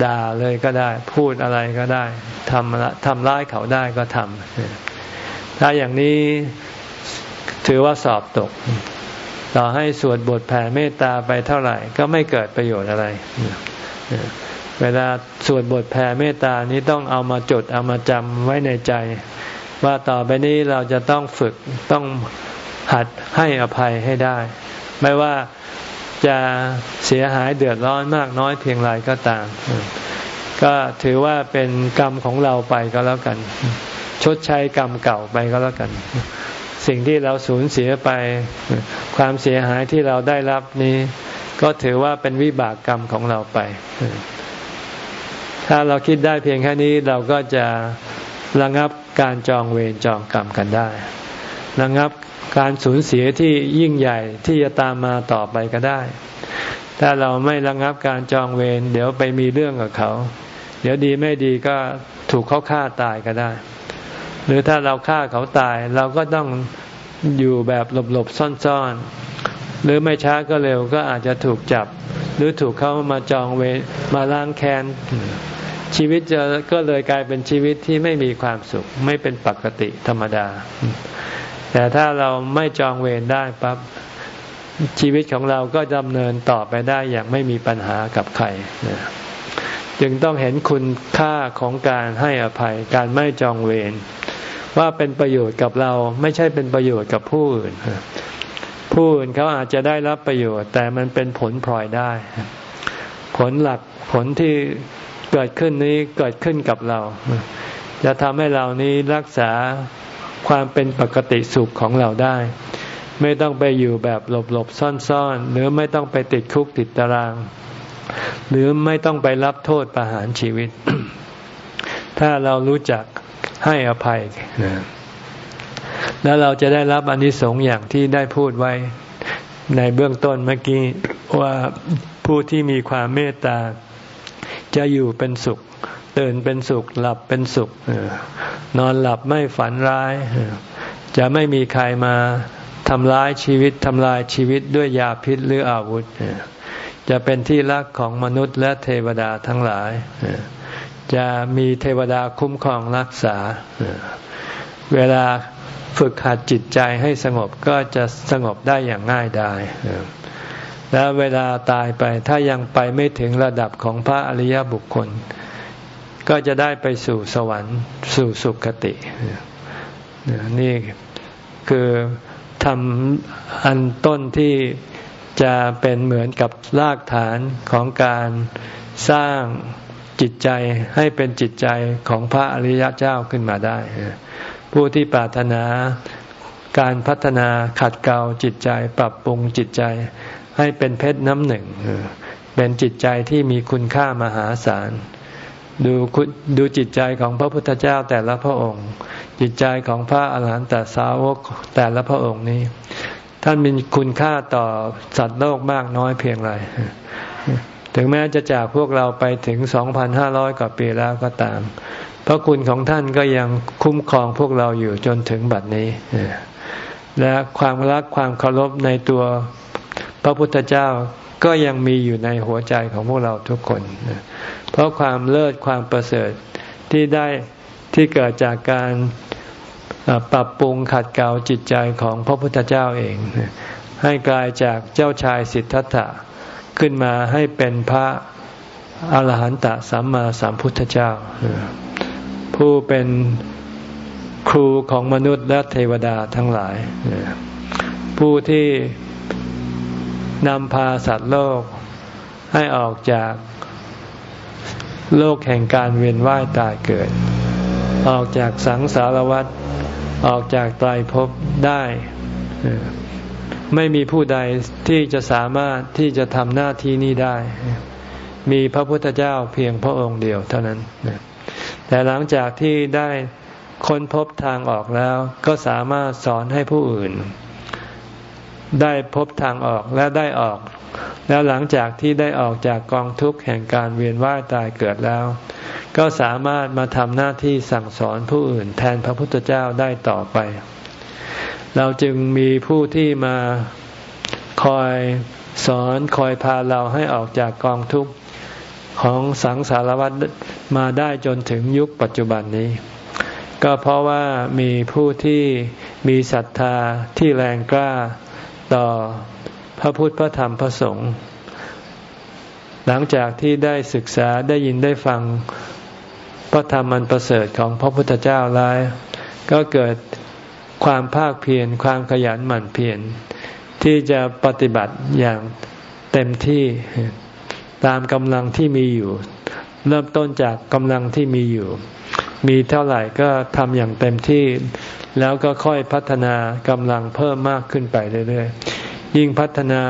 ด่าเลยก็ได้ พูดอะไรก็ได้ทำทำร้ายเขาได้ก็ทำถ้าอย่างนี้ถือว่าสอบตก ต่อให้สวดบทแผ่เมตตาไปเท่าไหร่ ก็ไม่เกิดประโยชน์อะไร เวลาสวดบทแผ่เมตตานี้ต้องเอามาจดเอามาจำไว้ในใจ ว่าต่อไปนี้เราจะต้องฝึกต้องหัดให้อภัยให้ได้ ไม่ว่า จะเสียหายเดือดร้อนมากน้อยเพียงไรก็ตาม ก็ถือว่าเป็นกรรมของเราไปก็แล้วกัน ชดใช้กรรมเก่าไปก็แล้วกัน สิ่งที่เราสูญเสียไป ความเสียหายที่เราได้รับนี้ ก็ถือว่าเป็นวิบากกรรมของเราไป ถ้าเราคิดได้เพียงแค่นี้เราก็จะระงับการจองเวรจองกรรมกันได้ ระงับการสูญเสียที่ยิ่งใหญ่ที่จะตามมาต่อไปก็ได้ ถ้าเราไม่ระงับการจองเวรเดี๋ยวไปมีเรื่องกับเขา เดี๋ยวดีไม่ดีก็ถูกเขาฆ่าตายก็ได้ หรือถ้าเราฆ่าเขาตาย เราก็ต้องอยู่แบบหลบๆซ่อนๆ หรือไม่ช้าก็เร็วก็อาจจะถูกจับ หรือถูกเขามาจองเวรมาล้างแค้นชีวิตจะก็เลยกลายเป็นชีวิตที่ไม่มีความสุข ไม่เป็นปกติธรรมดา แต่ถ้าเราไม่จองเวรได้ปั๊บชีวิตของเราก็ดำเนินต่อไปได้อย่างไม่มีปัญหากับใครจึงต้องเห็นคุณค่าของการให้อภัยการไม่จองเวรว่าเป็นประโยชน์กับเราไม่ใช่เป็นประโยชน์กับผู้อื่น ผู้อื่นเขาอาจจะได้รับประโยชน์ แต่มันเป็นผลพลอยได้ ผลหลักผลที่เกิดขึ้นนี้เกิดขึ้นกับเรา จะทำให้เรานี้รักษา ความเป็นปกติสุขของเราได้ ไม่ต้องไปอยู่แบบหลบหลบซ่อนซ่อนหรือไม่ต้องไปติดคุกติดตาราง หรือไม่ต้องไปรับโทษประหารชีวิต ถ้าเรารู้จักให้อภัยแล้วเราจะได้รับอนนิสงส์อย่างที่ได้พูดไว้ในเบื้องต้นเมื่อกี้ว่าผู้ที่มีความเมตตาจะอยู่เป็นสุข ตื่นเป็นสุข หลับเป็นสุข นอนหลับไม่ฝันร้าย จะไม่มีใครมาทำร้ายชีวิตทำลายชีวิตด้วยยาพิษหรืออาวุธ จะเป็นที่รักของมนุษย์และเทวดาทั้งหลาย จะมีเทวดาคุ้มครองรักษา เวลาฝึกหัดจิตใจให้สงบก็จะสงบได้อย่างง่ายดายและเวลาตายไปถ้ายังไปไม่ถึงระดับของพระอริยบุคคล ก็จะได้ไปสู่สวรรค์ สู่สุคติ นี่คือทำอันต้นที่จะเป็นเหมือนกับรากฐานของการสร้างจิตใจให้เป็นจิตใจของพระอริยเจ้าขึ้นมาได้ ผู้ที่ปรารถนาการพัฒนาขัดเกลาจิตใจ ปรับปรุงจิตใจ ให้เป็นเพชรน้ำหนึ่ง เป็นจิตใจที่มีคุณค่ามหาศาล ดูดูจิตใจของพระพุทธเจ้าแต่ละพระองค์ จิตใจของพระอาหารหันตสาวกแต่ละพระองค์นี้ ท่านมีคุณค่าต่อสัตว์โลกมากน้อยเพียงไรถึงแม้จะจากพวกเราไปถึงสองพันห้าร้อยกว่าปีแล้วก็ตาม พระคุณของท่านก็ยังคุ้มครองพวกเราอยู่จนถึงบัดนี้ และความรักความเคารพในตัวพระพุทธเจ้าก็ยังมีอยู่ในหัวใจของพวกเราทุกคน เพราะความเลิศความประเสริฐที่ได้ที่เกิดจากการปรับปรุงขัดเกลาจิตใจของพระพุทธเจ้าเอง ให้กลายจากเจ้าชายสิทธัตถะขึ้นมาให้เป็นพระอาหารหันตสัมมาสัมพุทธเจ้า ผู้เป็นครูของมนุษย์และเทวดาทั้งหลาย ผู้ที่นำพาสัตว์โลกให้ออกจาก โลกแห่งการเวียนว่ายตายเกิด ออกจากสังสารวัฏออกจากตายภพได้ ไม่มีผู้ใดที่จะสามารถที่จะทำหน้าที่นี้ได้ มีพระพุทธเจ้าเพียงพระองค์เดียวเท่านั้น แต่หลังจากที่ได้ค้นพบทางออกแล้วก็สามารถสอนให้ผู้อื่น ได้พบทางออกและได้ออก แล้วหลังจากที่ได้ออกจากกองทุกข์แห่งการเวียนว่ายตายเกิดแล้ว ก็สามารถมาทำหน้าที่สั่งสอนผู้อื่นแทนพระพุทธเจ้าได้ต่อไป เราจึงมีผู้ที่มาคอยสอนคอยพาเราให้ออกจากกองทุกข์ของสังสารวัฏมาได้จนถึงยุคปัจจุบันนี้ ก็เพราะว่ามีผู้ที่มีศรัทธาที่แรงกล้าต่อ พระพุทธพระธรรมพระสงฆ์หลังจากที่ได้ศึกษาได้ยินได้ฟังพระธรรมอันประเสริฐของพระพุทธเจ้าแล้ว ก็เกิดความภาคเพียรความขยันหมั่นเพียรที่จะปฏิบัติอย่างเต็มที่ตามกำลังที่มีอยู่ เริ่มต้นจากกำลังที่มีอยู่ มีเท่าไหร่ก็ทำอย่างเต็มที่ แล้วก็ค่อยพัฒนากำลังเพิ่มมากขึ้นไปเรื่อยๆ ยิ่งพัฒนา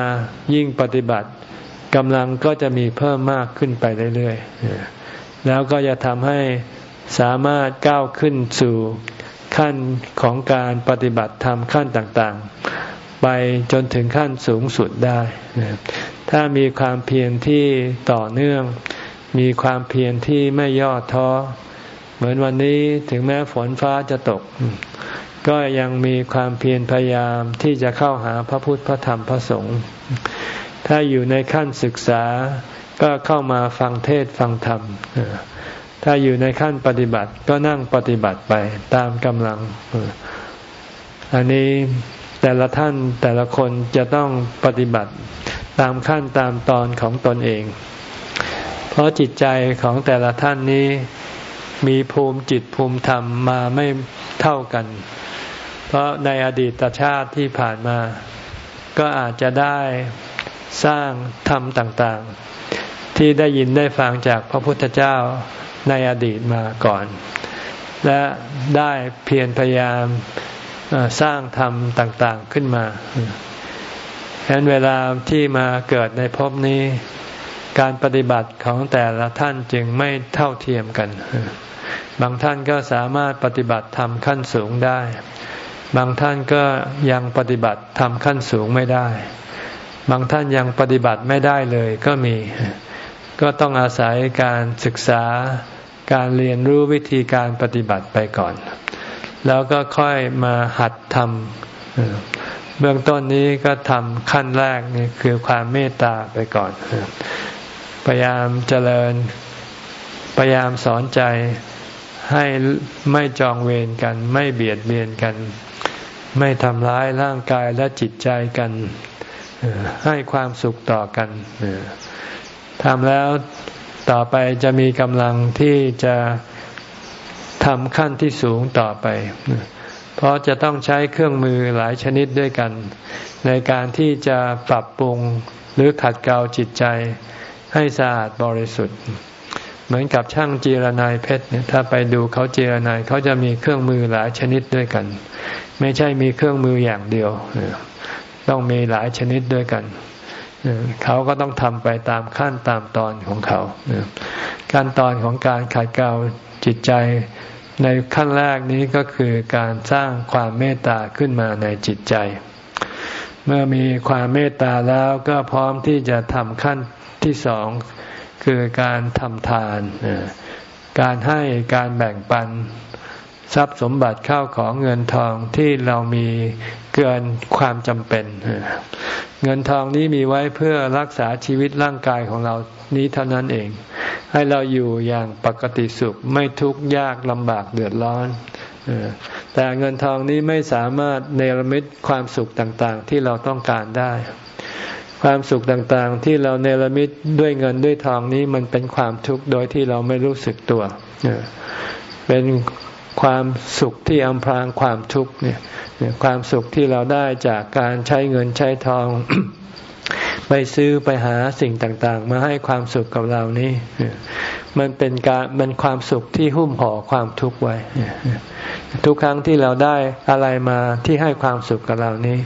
ยิ่งปฏิบัติกำลังก็จะมีเพิ่มมากขึ้นไปเรื่อยๆ แล้วก็จะทำให้สามารถก้าวขึ้นสู่ขั้นของการปฏิบัติธรรมขั้นต่างๆ ไปจนถึงขั้นสูงสุดได้ ถ้ามีความเพียรที่ต่อเนื่อง มีความเพียรที่ไม่ย่อท้อ เหมือนวันนี้ถึงแม้ฝนฟ้าจะตก ก็ยังมีความเพียรพยายามที่จะเข้าหาพระพุทธพระธรรมพระสงฆ์ถ้าอยู่ในขั้นศึกษาก็เข้ามาฟังเทศฟังธรรม ถ้าอยู่ในขั้นปฏิบัติก็นั่งปฏิบัติไปตามกำลัง อันนี้แต่ละท่านแต่ละคนจะต้องปฏิบัติตามขั้นตามตอนของตนเอง เพราะจิตใจของแต่ละท่านนี้มีภูมิจิตภูมิธรรมมาไม่เท่ากัน เพราะในอดีตชาติที่ผ่านมา ก็อาจจะได้สร้างธรรมต่างๆ ที่ได้ยินได้ฟังจากพระพุทธเจ้าในอดีตมาก่อน และได้เพียรพยายามสร้างธรรมต่างๆขึ้นมาฉะนั้นเวลาที่มาเกิดในภพนี้ การปฏิบัติของแต่ละท่านจึงไม่เท่าเทียมกัน บางท่านก็สามารถปฏิบัติธรรมขั้นสูงได้ บางท่านก็ยังปฏิบัติธรรมขั้นสูงไม่ได้ บางท่านยังปฏิบัติไม่ได้เลยก็มี ก็ต้องอาศัยการศึกษาการเรียนรู้วิธีการปฏิบัติไปก่อน แล้วก็ค่อยมาหัดทำเบื้องต้นนี้ก็ทำขั้นแรกนี่คือความเมตตาไปก่อน พยายามเจริญ พยายามสอนใจให้ไม่จองเวรกัน ไม่เบียดเบียนกัน ไม่ทำร้ายร่างกายและจิตใจกัน ให้ความสุขต่อกันทำแล้วต่อไปจะมีกำลังที่จะทำขั้นที่สูงต่อไป เพราะจะต้องใช้เครื่องมือหลายชนิดด้วยกัน ในการที่จะปรับปรุงหรือขัดเกลาจิตใจให้สะอาดบริสุทธิ์ เหมือนกับช่างจีรนายเพชรถ้าไปดูเขาจีรนายเขาจะมีเครื่องมือหลายชนิดด้วยกัน ไม่ใช่มีเครื่องมืออย่างเดียว ต้องมีหลายชนิดด้วยกัน เขาก็ต้องทำไปตามขั้นตามตอนของเขา ขั้นตอนของการขัดเกลาจิตใจในขั้นแรกนี้ก็คือการสร้างความเมตตาขึ้นมาในจิตใจ เมื่อมีความเมตตาแล้วก็พร้อมที่จะทำขั้นที่สองคือการทำทาน การให้การแบ่งปัน ทรัพย์สมบัติเข้าของเงินทองที่เรามีเกินความจำเป็น เงินทองนี้มีไว้เพื่อรักษาชีวิตร่างกายของเรานี้เท่านั้นเอง ให้เราอยู่อย่างปกติสุขไม่ทุกข์ยากลำบากเดือดร้อนแต่เงินทองนี้ไม่สามารถเนรมิตความสุขต่างๆ ที่เราต้องการได้ ความสุขต่างๆ ที่เราเนรมิตด้วยเงินด้วยทองนี้มันเป็นความทุกข์โดยที่เราไม่รู้สึกตัว เป็น ความสุขที่อำพรางความทุกข์เนี่ยความสุขที่เราได้จากการใช้เงินใช้ทอง ไปซื้อไปหาสิ่งต่าง ๆ มาให้ความสุขกับเรานี้มันเป็นการมันความสุขที่หุ้มห่อความทุกข์ไว้ ทุกครั้งที่เราได้อะไรมาที่ให้ความสุขกับเรานี้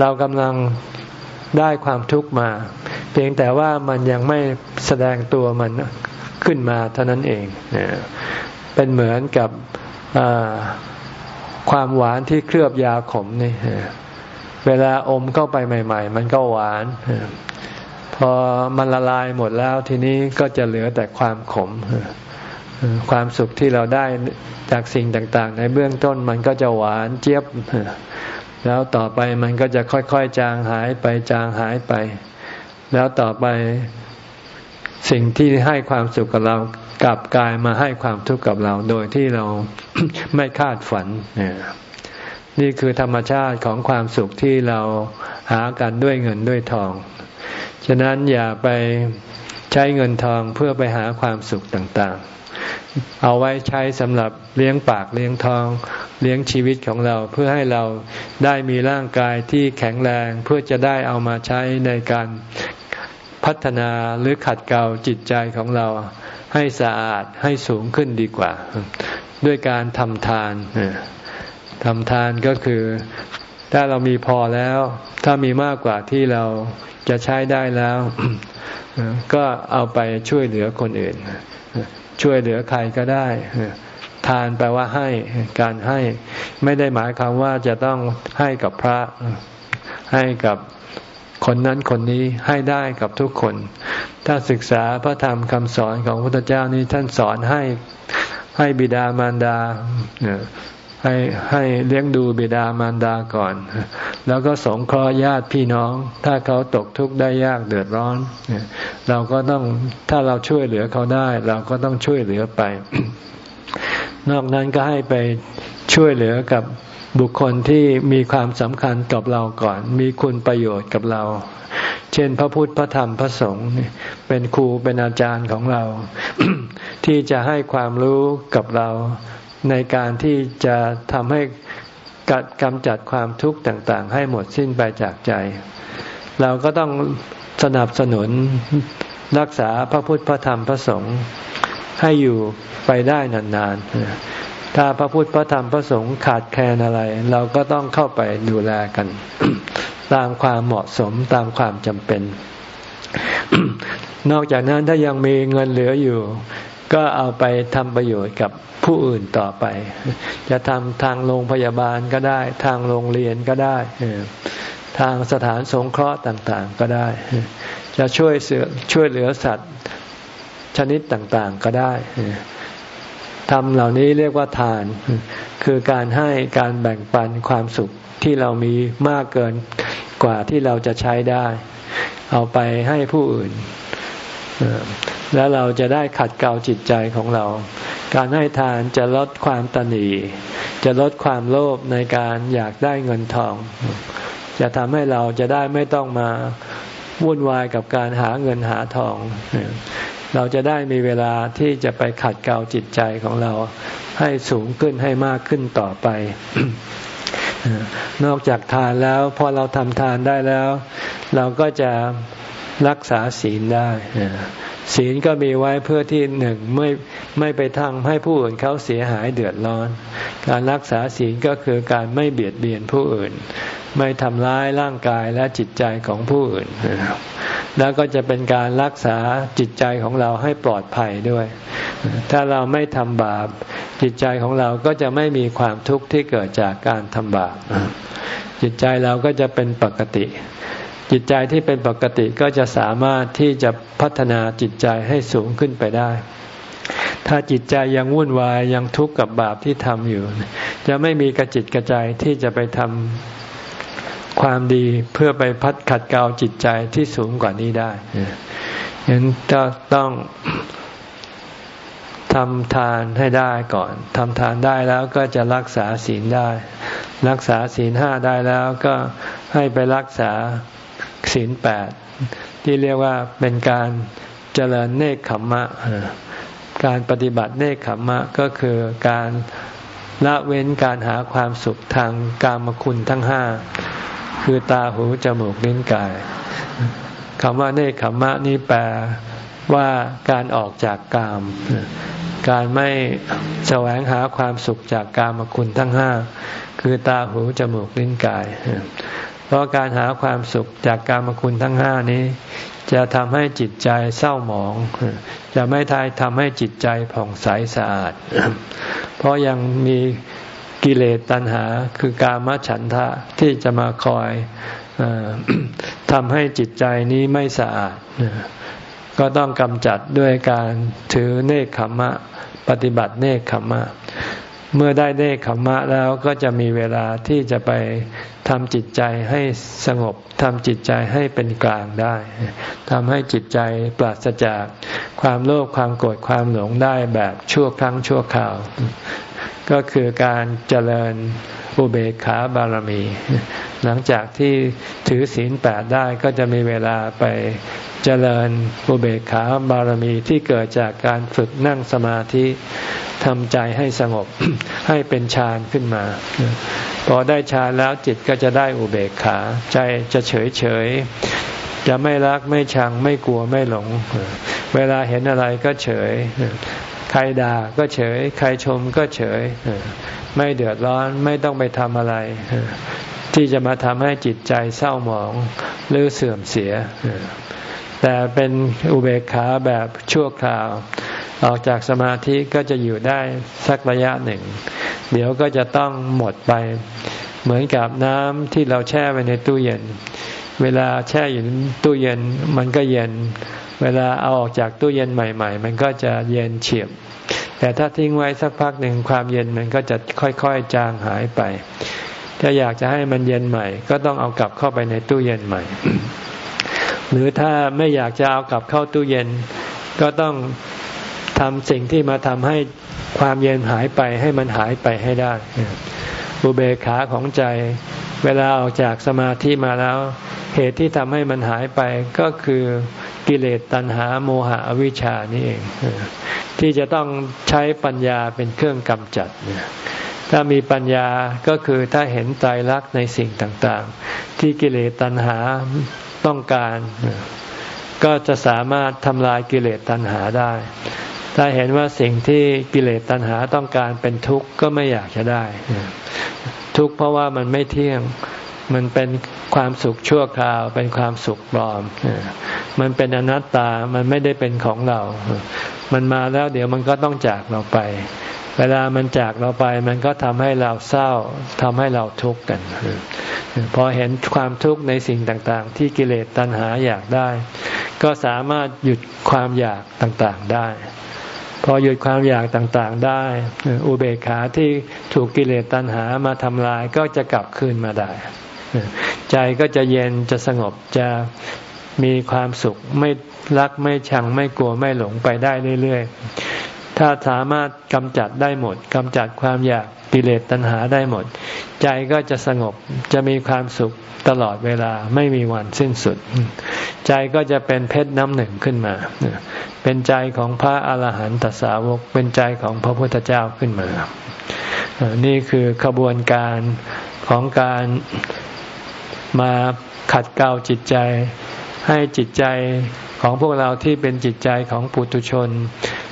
เรากำลังได้ความทุกข์มา เพียงแต่ว่ามันยังไม่แสดงตัวมันขึ้นมาเท่านั้นเอง เป็นเหมือนกับความหวานที่เคลือบยาขมนี่เวลาอมเข้าไปใหม่ ๆ มันก็หวาน พอมันละลายหมดแล้วทีนี้ก็จะเหลือแต่ความขม ความสุขที่เราได้จากสิ่งต่าง ๆ ในเบื้องต้นมันก็จะหวานเจี๊ยบ แล้วต่อไปมันก็จะค่อย ๆ จางหายไปจางหายไป แล้วต่อไปสิ่งที่ให้ความสุขกับเรา กลับกลายมาให้ความทุกข์กับเราโดยที่เราไม่คาดฝันนี่คือธรรมชาติของความสุขที่เราหากันด้วยเงินด้วยทอง ฉะนั้นอย่าไปใช้เงินทองเพื่อไปหาความสุขต่างๆ เอาไว้ใช้สำหรับเลี้ยงปากเลี้ยงทอง เลี้ยงชีวิตของเราเพื่อให้เราได้มีร่างกายที่แข็งแรงเพื่อจะได้เอามาใช้ในการ พัฒนาหรือขัดเกลาจิตใจของเราให้สะอาดให้สูงขึ้นดีกว่า ด้วยการทำทานทำทานก็คือ ถ้าเรามีพอแล้ว ถ้ามีมากกว่าที่เราจะใช้ได้แล้ว ก็เอาไปช่วยเหลือคนอื่น ช่วยเหลือใครก็ได้ทานแปลว่าให้การให้ ไม่ได้หมายความว่าจะต้องให้กับพระให้กับ คนนั้นคนนี้ให้ได้กับทุกคน ถ้าศึกษาพระธรรมคำสอนของพระพุทธเจ้านี้ท่านสอนให้ให้บิดามารดาให้ให้เลี้ยงดูบิดามารดาก่อน แล้วก็สงเคราะห์ญาติพี่น้อง ถ้าเขาตกทุกข์ได้ยากเดือดร้อน เราก็ต้องถ้าเราช่วยเหลือเขาได้ เราก็ต้องช่วยเหลือไป นอกนั้นก็ให้ไปช่วยเหลือกับ บุคคลที่มีความสำคัญกับเราก่อน มีคุณประโยชน์กับเรา เช่น พระพุทธพระธรรมพระสงฆ์เป็นครูเป็นอาจารย์ของเรา ที่จะให้ความรู้กับเราในการที่จะทำให้กัดกำจัดความทุกข์ต่าง ๆ ให้หมดสิ้นไปจากใจ เราก็ต้องสนับสนุนรักษาพระพุทธพระธรรมพระสงฆ์ให้อยู่ไปได้นานๆ ถ้าพระพุทธพระธรรมพระสงฆ์ขาดแคลนอะไร เราก็ต้องเข้าไปดูแลกัน ตามความเหมาะสมตามความจำเป็น นอกจากนั้นถ้ายังมีเงินเหลืออยู่ ก็เอาไปทำประโยชน์กับผู้อื่นต่อไป จะทำทางโรงพยาบาลก็ได้ ทางโรงเรียนก็ได้ทางสถานสงเคราะห์ต่างๆก็ได้ จะช่วยเสือช่วยเหลือสัตว์ชนิดต่างๆก็ได้ ทำเหล่านี้เรียกว่าทาน คือการให้การแบ่งปันความสุขที่เรามีมากเกินกว่าที่เราจะใช้ได้ เอาไปให้ผู้อื่น แล้วเราจะได้ขัดเกลาจิตใจของเรา การให้ทานจะลดความตนีจะลดความโลภในการอยากได้เงินทอง จะทำให้เราจะได้ไม่ต้องมาวุ่นวายกับการหาเงินหาทอง เราจะได้มีเวลาที่จะไปขัดเกลาจิตใจของเราให้สูงขึ้นให้มากขึ้นต่อไป นอกจากทานแล้วพอเราทำทานได้แล้ว เราก็จะรักษาศีลได้ศีลก็มีไว้เพื่อที่หนึ่งไม่ไม่ไปทำให้ผู้อื่นเขาเสียหายเดือดร้อน การรักษาศีลก็คือการไม่เบียดเบียนผู้อื่น ไม่ทำร้ายร่างกายและจิตใจของผู้อื่น แล้วก็จะเป็นการรักษาจิตใจของเราให้ปลอดภัยด้วย ถ้าเราไม่ทำบาป จิตใจของเราก็จะไม่มีความทุกข์ที่เกิดจากการทำบาป จิตใจเราก็จะเป็นปกติ จิตใจที่เป็นปกติก็จะสามารถที่จะพัฒนาจิตใจให้สูงขึ้นไปได้ถ้าจิตใจยังวุ่นวายยังทุกข์กับบาปที่ทำอยู่ จะไม่มีกระจิตกระใจที่จะไปทำ ความดีเพื่อไปพัดขัดเกลาจิตใจที่สูงกว่านี้ได้ฉะนั้นต้องทำทานให้ได้ก่อนทำทานได้แล้วก็จะรักษาศีลได้ รักษาศีลห้าได้แล้วก็ให้ไปรักษาศีลแปดที่เรียกว่าเป็นการเจริญเนคขมมะ การปฏิบัติเนคขมมะก็คือการละเว้นการหาความสุขทางกามคุณทั้งห้า คือตาหูจมูกลิ้นกายคำว่าเนคขมะนี่แปลว่าการออกจากกาม การไม่แสวงหาความสุขจากกามคุณทั้งห้าคือตาหูจมูกลิ้นกาย เพราะการหาความสุขจากกามคุณทั้งห้านี้ จะทำให้จิตใจเศร้าหมอง จะไม่ทายทำให้จิตใจผ่องใสสะอาด เพราะยังมี กิเลสตัณหา คือกามฉันทะที่จะมาคอยทำให้จิตใจนี้ไม่สะอาด ก็ต้องกำจัดด้วยการถือเนคขมะ ปฏิบัติเนคขมะ เมื่อได้เนคขมะแล้วก็จะมีเวลาที่จะไปทำจิตใจให้สงบทำจิตใจให้เป็นกลางได้ทำให้จิตใจปราศจากความโลภความโกรธความหลงได้แบบชั่วครั้งชั่วคราว ก็คือการเจริญอุเบกขาบารมี หลังจากที่ถือศีลแปดได้ก็จะมีเวลาไปเจริญอุเบกขาบารมีที่เกิดจากการฝึกนั่งสมาธิทำใจให้สงบให้เป็นฌานขึ้นมา พอได้ฌานแล้วจิตก็จะได้อุเบกขา ใจจะเฉยเฉยจะไม่รักไม่ชังไม่กลัวไม่หลง เวลาเห็นอะไรก็เฉย ใครด่าก็เฉย ใครชมก็เฉย ไม่เดือดร้อนไม่ต้องไปทำอะไร ที่จะมาทำให้จิตใจเศร้าหมองหรือเสื่อมเสีย แต่เป็นอุเบกขาแบบชั่วคราว ออกจากสมาธิก็จะอยู่ได้สักระยะหนึ่ง เดี๋ยวก็จะต้องหมดไป เหมือนกับน้ำที่เราแช่ไว้ในตู้เย็น เวลาแช่อยู่ในตู้เย็นมันก็เย็น เวลาเอาออกจากตู้เย็นใหม่ ๆ มันก็จะเย็นเฉียบ แต่ถ้าทิ้งไว้สักพักหนึ่งความเย็นมันก็จะค่อยๆจางหายไป ถ้าอยากจะให้มันเย็นใหม่ ก็ต้องเอากลับเข้าไปในตู้เย็นใหม่ หรือถ้าไม่อยากจะเอากลับเข้าตู้เย็น ก็ต้องทำสิ่งที่มาทำให้ความเย็นหายไปให้มันหายไปให้ได้บุเบขาของใจ เวลาออกจากสมาธิมาแล้ว เหตุที่ทำให้มันหายไปก็คือ กิเลสตัณหาโมหะอวิชชานี่เอง ที่จะต้องใช้ปัญญาเป็นเครื่องกำจัด ถ้ามีปัญญาก็คือถ้าเห็นใจรักในสิ่งต่างๆ ที่กิเลสตัณหาต้องการ ก็จะสามารถทำลายกิเลสตัณหาได้ ถ้าเห็นว่าสิ่งที่กิเลสตัณหาต้องการเป็นทุกข์ก็ไม่อยากจะได้ ทุกข์เพราะว่ามันไม่เที่ยง มันเป็นความสุขชั่วคราว เป็นความสุขปลอม มันเป็นอนัตตา มันไม่ได้เป็นของเรา มันมาแล้วเดี๋ยวมันก็ต้องจากเราไป เวลามันจากเราไป มันก็ทำให้เราเศร้าทำให้เราทุกข์กัน พอเห็นความทุกข์ในสิ่งต่าง ๆ ที่กิเลสตัณหาอยากได้ ก็สามารถหยุดความอยากต่างๆได้พอหยุดความอยากต่างๆได้ อุเบกขาที่ถูกกิเลสตัณหามาทำลายก็จะกลับคืนมาได้ ใจก็จะเย็นจะสงบจะมีความสุขไม่รักไม่ชังไม่กลัวไม่หลงไปได้เรื่อยๆ ถ้าสามารถกำจัดได้หมดกำจัดความอยากกิเลสตัณหาได้หมด ใจก็จะสงบจะมีความสุขตลอดเวลาไม่มีวันสิ้นสุด ใจก็จะเป็นเพชรน้ำหนึ่งขึ้นมา เป็นใจของพระอาหารหันตสาวก เป็นใจของพระพุทธเจ้าขึ้นมา นี่คือขบวนการของการ มาขัดเกลาจิตใจ ให้จิตใจของพวกเราที่เป็นจิตใจของปุถุชน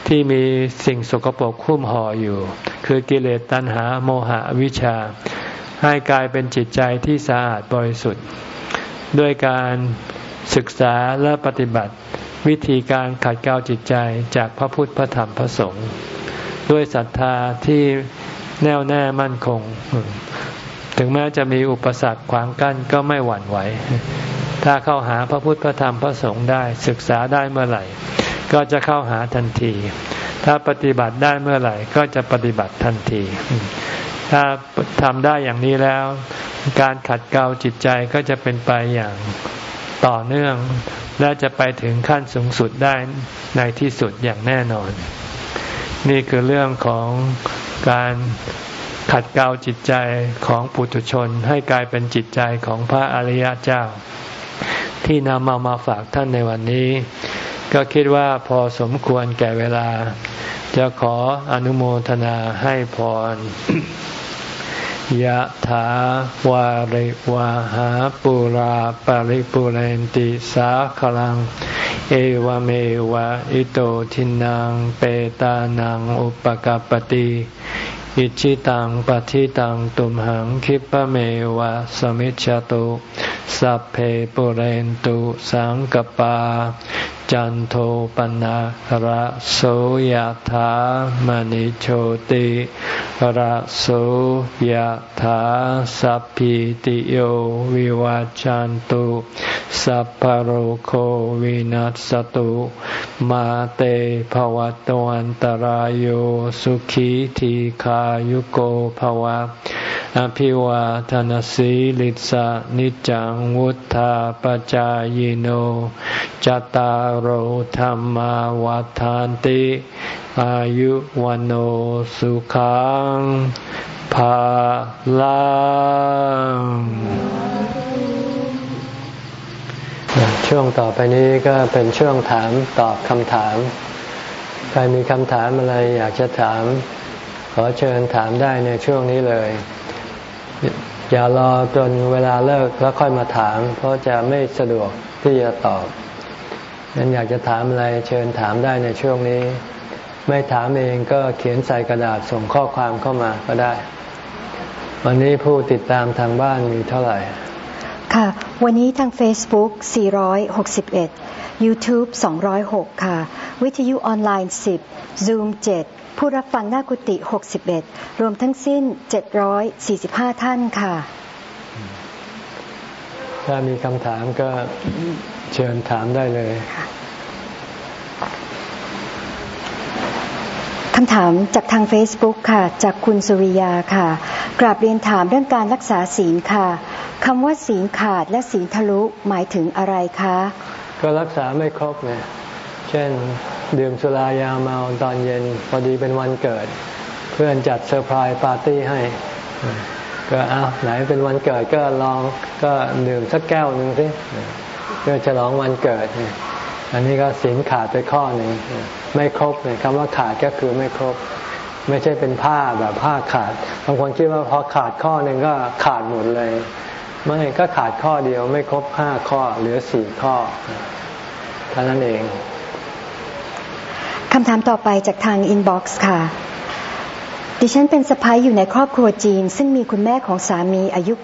ที่มีสิ่งสกปรกคุ้มห่ออยู่ คือกิเลสตัณหาโมหะวิชา ให้กลายเป็นจิตใจที่สะอาดบริสุทธิ์ ด้วยการศึกษาและปฏิบัติ วิธีการขัดเกลาจิตใจจากพระพุทธพระธรรมพระสงฆ์ด้วยศรัทธาที่แน่วแน่มั่นคง ถึงแม้จะมีอุปสรรคขวางกั้นก็ไม่หวั่นไหว ถ้าเข้าหาพระพุทธพระธรรมพระสงฆ์ได้ศึกษาได้เมื่อไหร่ ก็จะเข้าหาทันที ถ้าปฏิบัติได้เมื่อไหร่ ก็จะปฏิบัติทันที ถ้าทำได้อย่างนี้แล้ว การขัดเกลาจิตใจก็จะเป็นไปอย่างต่อเนื่อง และจะไปถึงขั้นสูงสุดได้ในที่สุดอย่างแน่นอน นี่คือเรื่องของการ ขัดเกลาจิตใจของปุถุชนให้กลายเป็นจิตใจของพระอริยเจ้า ที่นำมามาฝากท่านในวันนี้ ก็คิดว่าพอสมควรแก่เวลา จะขออนุโมทนาให้พรยะถาวาริวาหาปุราปาริปุเรนติสาขลัง เอวเมวะอิโตทินังเปตานังอุปกปติ อิชิตังปฏิตังตุมหังคิปะเมวะสมิจฉตุสัพเพปุเรนตุสังกปา จันโทปนะระโสยธามณิโชติระโสยธาสัพพิติโยวิวาจันตุสัพพโรโควินัสตุมาเตภวัตวันตารโยสุขีทีขายุโกภวะอภิวาทานสีลิสานิจังวุธาปจายโนจตารโหธรรมวาทานติ อายุวันโอสุขังภาลังช่วงต่อไปนี้ก็เป็นช่วงถามตอบคำถาม ใครมีคำถามอะไรอยากจะถาม ขอเชิญถามได้ในช่วงนี้เลย อย่ารอจนเวลาเลิกแล้วค่อยมาถาม เพราะจะไม่สะดวกที่จะตอบ นั้นอยากจะถามอะไรเชิญถามได้ในช่วงนี้ ไม่ถามเองก็เขียนใส่กระดาษส่งข้อความเข้ามาก็ได้ วันนี้ผู้ติดตามทางบ้านมีเท่าไหร่ ค่ะ วันนี้ทาง Facebook 461 YouTube 206 ค่ะ วิทยุออนไลน์ 10 Zoom 7 ผู้รับฟังหน้ากุฏิ61 รวมทั้งสิ้น 745 ท่านค่ะ ถ้ามีคำถามก็เชิญถามได้เลยคำถามจากทาง Facebook ค่ะ จากคุณสุริยาค่ะ กราบเรียนถามเรื่องการรักษาศีลค่ะคำว่าศีลขาดและศีลทะลุหมายถึงอะไรคะ ก็รักษาไม่ครบไงเช่น ดื่มสุรายาเมาตอนเย็นพอดีเป็นวันเกิด เพื่อนจัด surprise party ให้ ก็เอาไหนเป็นวันเกิดก็ลองก็ดื่มสักแก้วหนึ่งสิเพื่อฉลองวันเกิด อันนี้ก็ศีลขาดไปข้อหนึ่งไม่ครบเลยคำว่าขาดก็คือไม่ครบ ไม่ใช่เป็นผ้าแบบผ้าขาดบางคนคิดว่าพอขาดข้อหนึ่งก็ขาดหมดเลยไม่ก็ขาดข้อเดียวไม่ครบห้าข้อเหลือสี่ข้อเท่านั้นเองคำถามต่อไปจากทาง inbox ค่ะ ดิฉันเป็นสะใภ้อยู่ในครอบครัวจีน ซึ่งมีคุณแม่ของสามีอายุ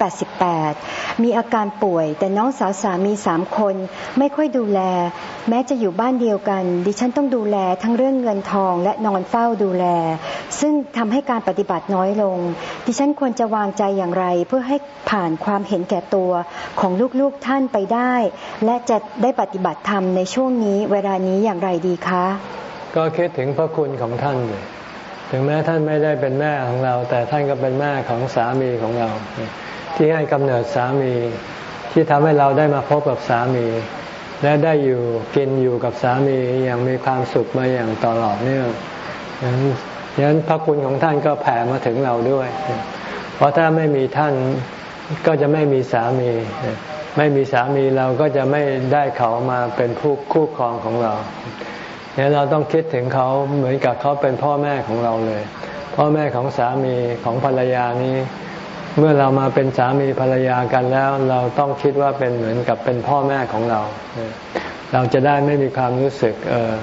88 มีอาการป่วย แต่น้องสาวสามีสามคน ไม่ค่อยดูแล แม้จะอยู่บ้านเดียวกัน ดิฉันต้องดูแลทั้งเรื่องเงินทองและนอนเฝ้าดูแล ซึ่งทำให้การปฏิบัติน้อยลง ดิฉันควรจะวางใจอย่างไร เพื่อให้ผ่านความเห็นแก่ตัวของลูกๆท่านไปได้ และจะได้ปฏิบัติธรรมในช่วงนี้เวลานี้อย่างไรดีคะ ก็คิดถึงพระคุณของท่านเลย ถึงแม้ท่านไม่ได้เป็นแม่ของเรา แต่ท่านก็เป็นแม่ของสามีของเรา ที่ให้กำเนิดสามี ที่ทำให้เราได้มาพบกับสามี และได้อยู่กินอยู่กับสามีอย่างมีความสุขมาอย่างตลอดเนื่องดังนั้นพระคุณของท่านก็แผ่มาถึงเราด้วย เพราะถ้าไม่มีท่านก็จะไม่มีสามี ไม่มีสามีเราก็จะไม่ได้เขามาเป็นผู้คู่ครองของเรา เนี่ยเราต้องคิดถึงเขาเหมือนกับเขาเป็นพ่อแม่ของเราเลย พ่อแม่ของสามีของภรรยานี้ เมื่อเรามาเป็นสามีภรรยากันแล้ว เราต้องคิดว่าเป็นเหมือนกับเป็นพ่อแม่ของเรา เราจะได้ไม่มีความรู้สึกเออ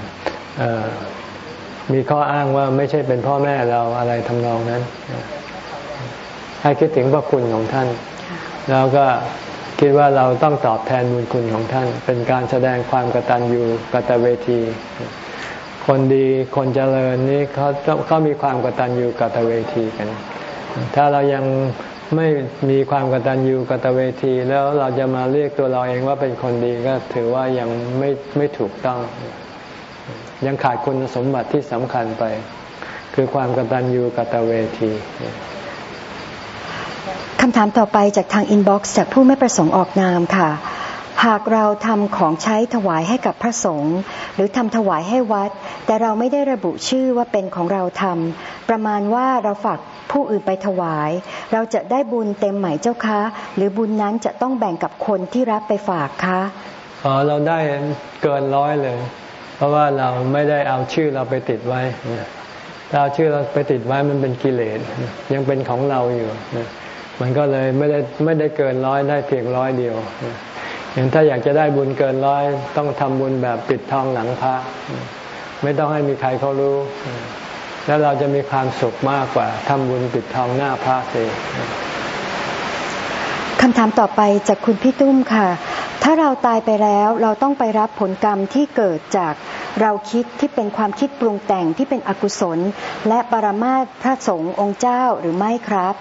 เออมีข้ออ้างว่าไม่ใช่เป็นพ่อแม่เราอะไรทำนองนั้น ให้คิดถึงพระคุณของท่าน แล้วก็คิดว่าเราต้องตอบแทนบุญคุณของท่าน เป็นการแสดงความกตัญญูกตเวที คนดีคนเจริญนี่เขาเขามีความกตัญญูกตเวทีกัน ถ้าเรายังไม่มีความกตัญญูกตเวที แล้วเราจะมาเรียกตัวเราเองว่าเป็นคนดีก็ถือว่ายังไม่ไม่ถูกต้อง ยังขาดคุณสมบัติที่สำคัญไป คือความกตัญญูกตเวทีคำถามต่อไปจากทาง inbox จากผู้ไม่ประสงค์ออกนามค่ะ หากเราทำของใช้ถวายให้กับพระสงฆ์หรือทำถวายให้วัด แต่เราไม่ได้ระบุชื่อว่าเป็นของเราทำประมาณว่าเราฝากผู้อื่นไปถวาย เราจะได้บุญเต็มไหมเจ้าคะ หรือบุญนั้นจะต้องแบ่งกับคนที่รับไปฝากคะอ๋อเราได้เกินร้อยเลย เพราะว่าเราไม่ได้เอาชื่อเราไปติดไว้ถ้าเอาชื่อเราไปติดไว้มันเป็นกิเลสยังเป็นของเราอยู่มันก็เลยไม่ได้ไม่ได้เกินร้อยได้เพียงร้อยเดียว อย่างถ้าอยากจะได้บุญเกินร้อย ต้องทำบุญแบบปิดทองหลังพระ ไม่ต้องให้มีใครเขารู้ แล้วเราจะมีความสุขมากกว่าทำบุญปิดทองหน้าพระเสีคำถามต่อไปจากคุณพี่ตุ้มค่ะ ถ้าเราตายไปแล้วเราต้องไปรับผลกรรมที่เกิดจากเราคิดที่เป็นความคิดปรุงแต่งที่เป็นอกุศล และปรมาทพระสงฆ์องค์เจ้าหรือไม่ครับ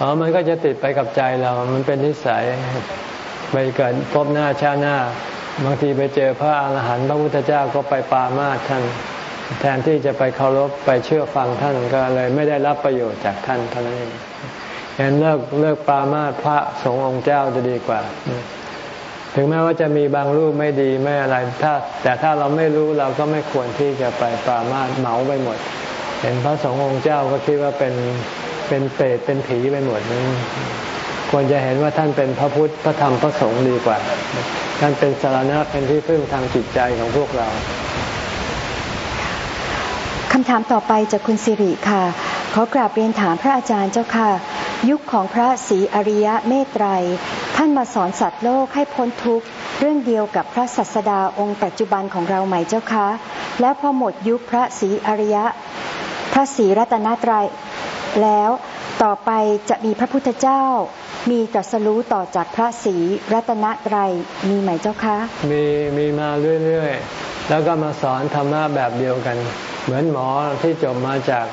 อ๋อ มันก็จะติดไปกับใจเรา มันเป็นนิสัย ไปเกิดพบหน้าชาหน้า บางทีไปเจอพระอาหารหันต์พระพุทธเจ้าก็ไปปามาท่าน แทนที่จะไปเคารพไปเชื่อฟังท่านก็เลยไม่ได้รับประโยชน์จากท่านเท่านั้นเองงั้นเลิกเลิกปามาพระสงฆ์องค์เจ้าจะดีกว่า ถึงแม้ว่าจะมีบางรูปไม่ดีไม่อะไรถ้าแต่ถ้าเราไม่รู้เราก็ไม่ควรที่จะไปปามาเหมาไปหมด เห็นพระสงฆ์องค์เจ้าก็คิดว่าเป็นเป็นเปรตเป็นผีไปหมดนั้น ควรจะเห็นว่าท่านเป็นพระพุทธพระธรรมพระสงฆ์ดีกว่า ท่านเป็นสารณะเป็นที่พึ่งทางจิตใจของพวกเราคำถามต่อไปจากคุณสิริค่ะ ขอกราบเรียนถามพระอาจารย์เจ้าค่ะ ยุคของพระศรีอริยะเมตไตร ท่านมาสอนสัตว์โลกให้พ้นทุกข์ เรื่องเดียวกับพระสัสดาองค์ปัจจุบันของเราไหมเจ้าคะ แล้วพอหมดยุคพระศรีอริยะ พระศรีรัตนตรัยแล้ว ต่อไปจะมีพระพุทธเจ้า มีตรัสรู้ต่อจากพระศรีรัตนตรัยมีไหมเจ้าคะ มีมีมาเรื่อยๆ แล้วก็มาสอนธรรมะแบบเดียวกัน เหมือนหมอที่จบมาจาก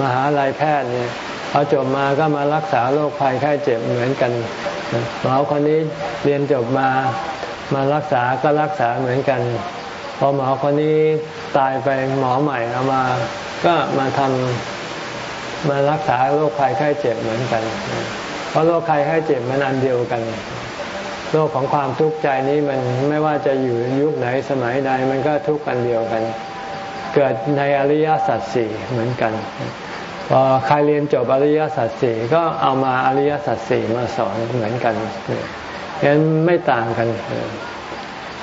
มหาลัยแพทย์เนี่ยพอจบมาก็มารักษาโรคภัยไข้เจ็บเหมือนกันหมอคนนี้เรียนจบมามารักษาก็รักษาเหมือนกัน พอหมอคนนี้ตายไปหมอใหม่เอามา ก็มาทำ มารักษาโรคภัยไข้เจ็บเหมือนกัน เพราะโรคภัยไข้เจ็บมันอันเดียวกัน โรคของความทุกข์ใจนี้มันไม่ว่าจะอยู่ยุคไหนสมัยใดมันก็ทุกข์อันเดียวกัน เกิดในอริยสัจสี่เหมือนกันพอใครเรียนจบอริยสัจสี่ก็เอามาอริยสัจสี่มาสอนเหมือนกันงั้นไม่ต่างกัน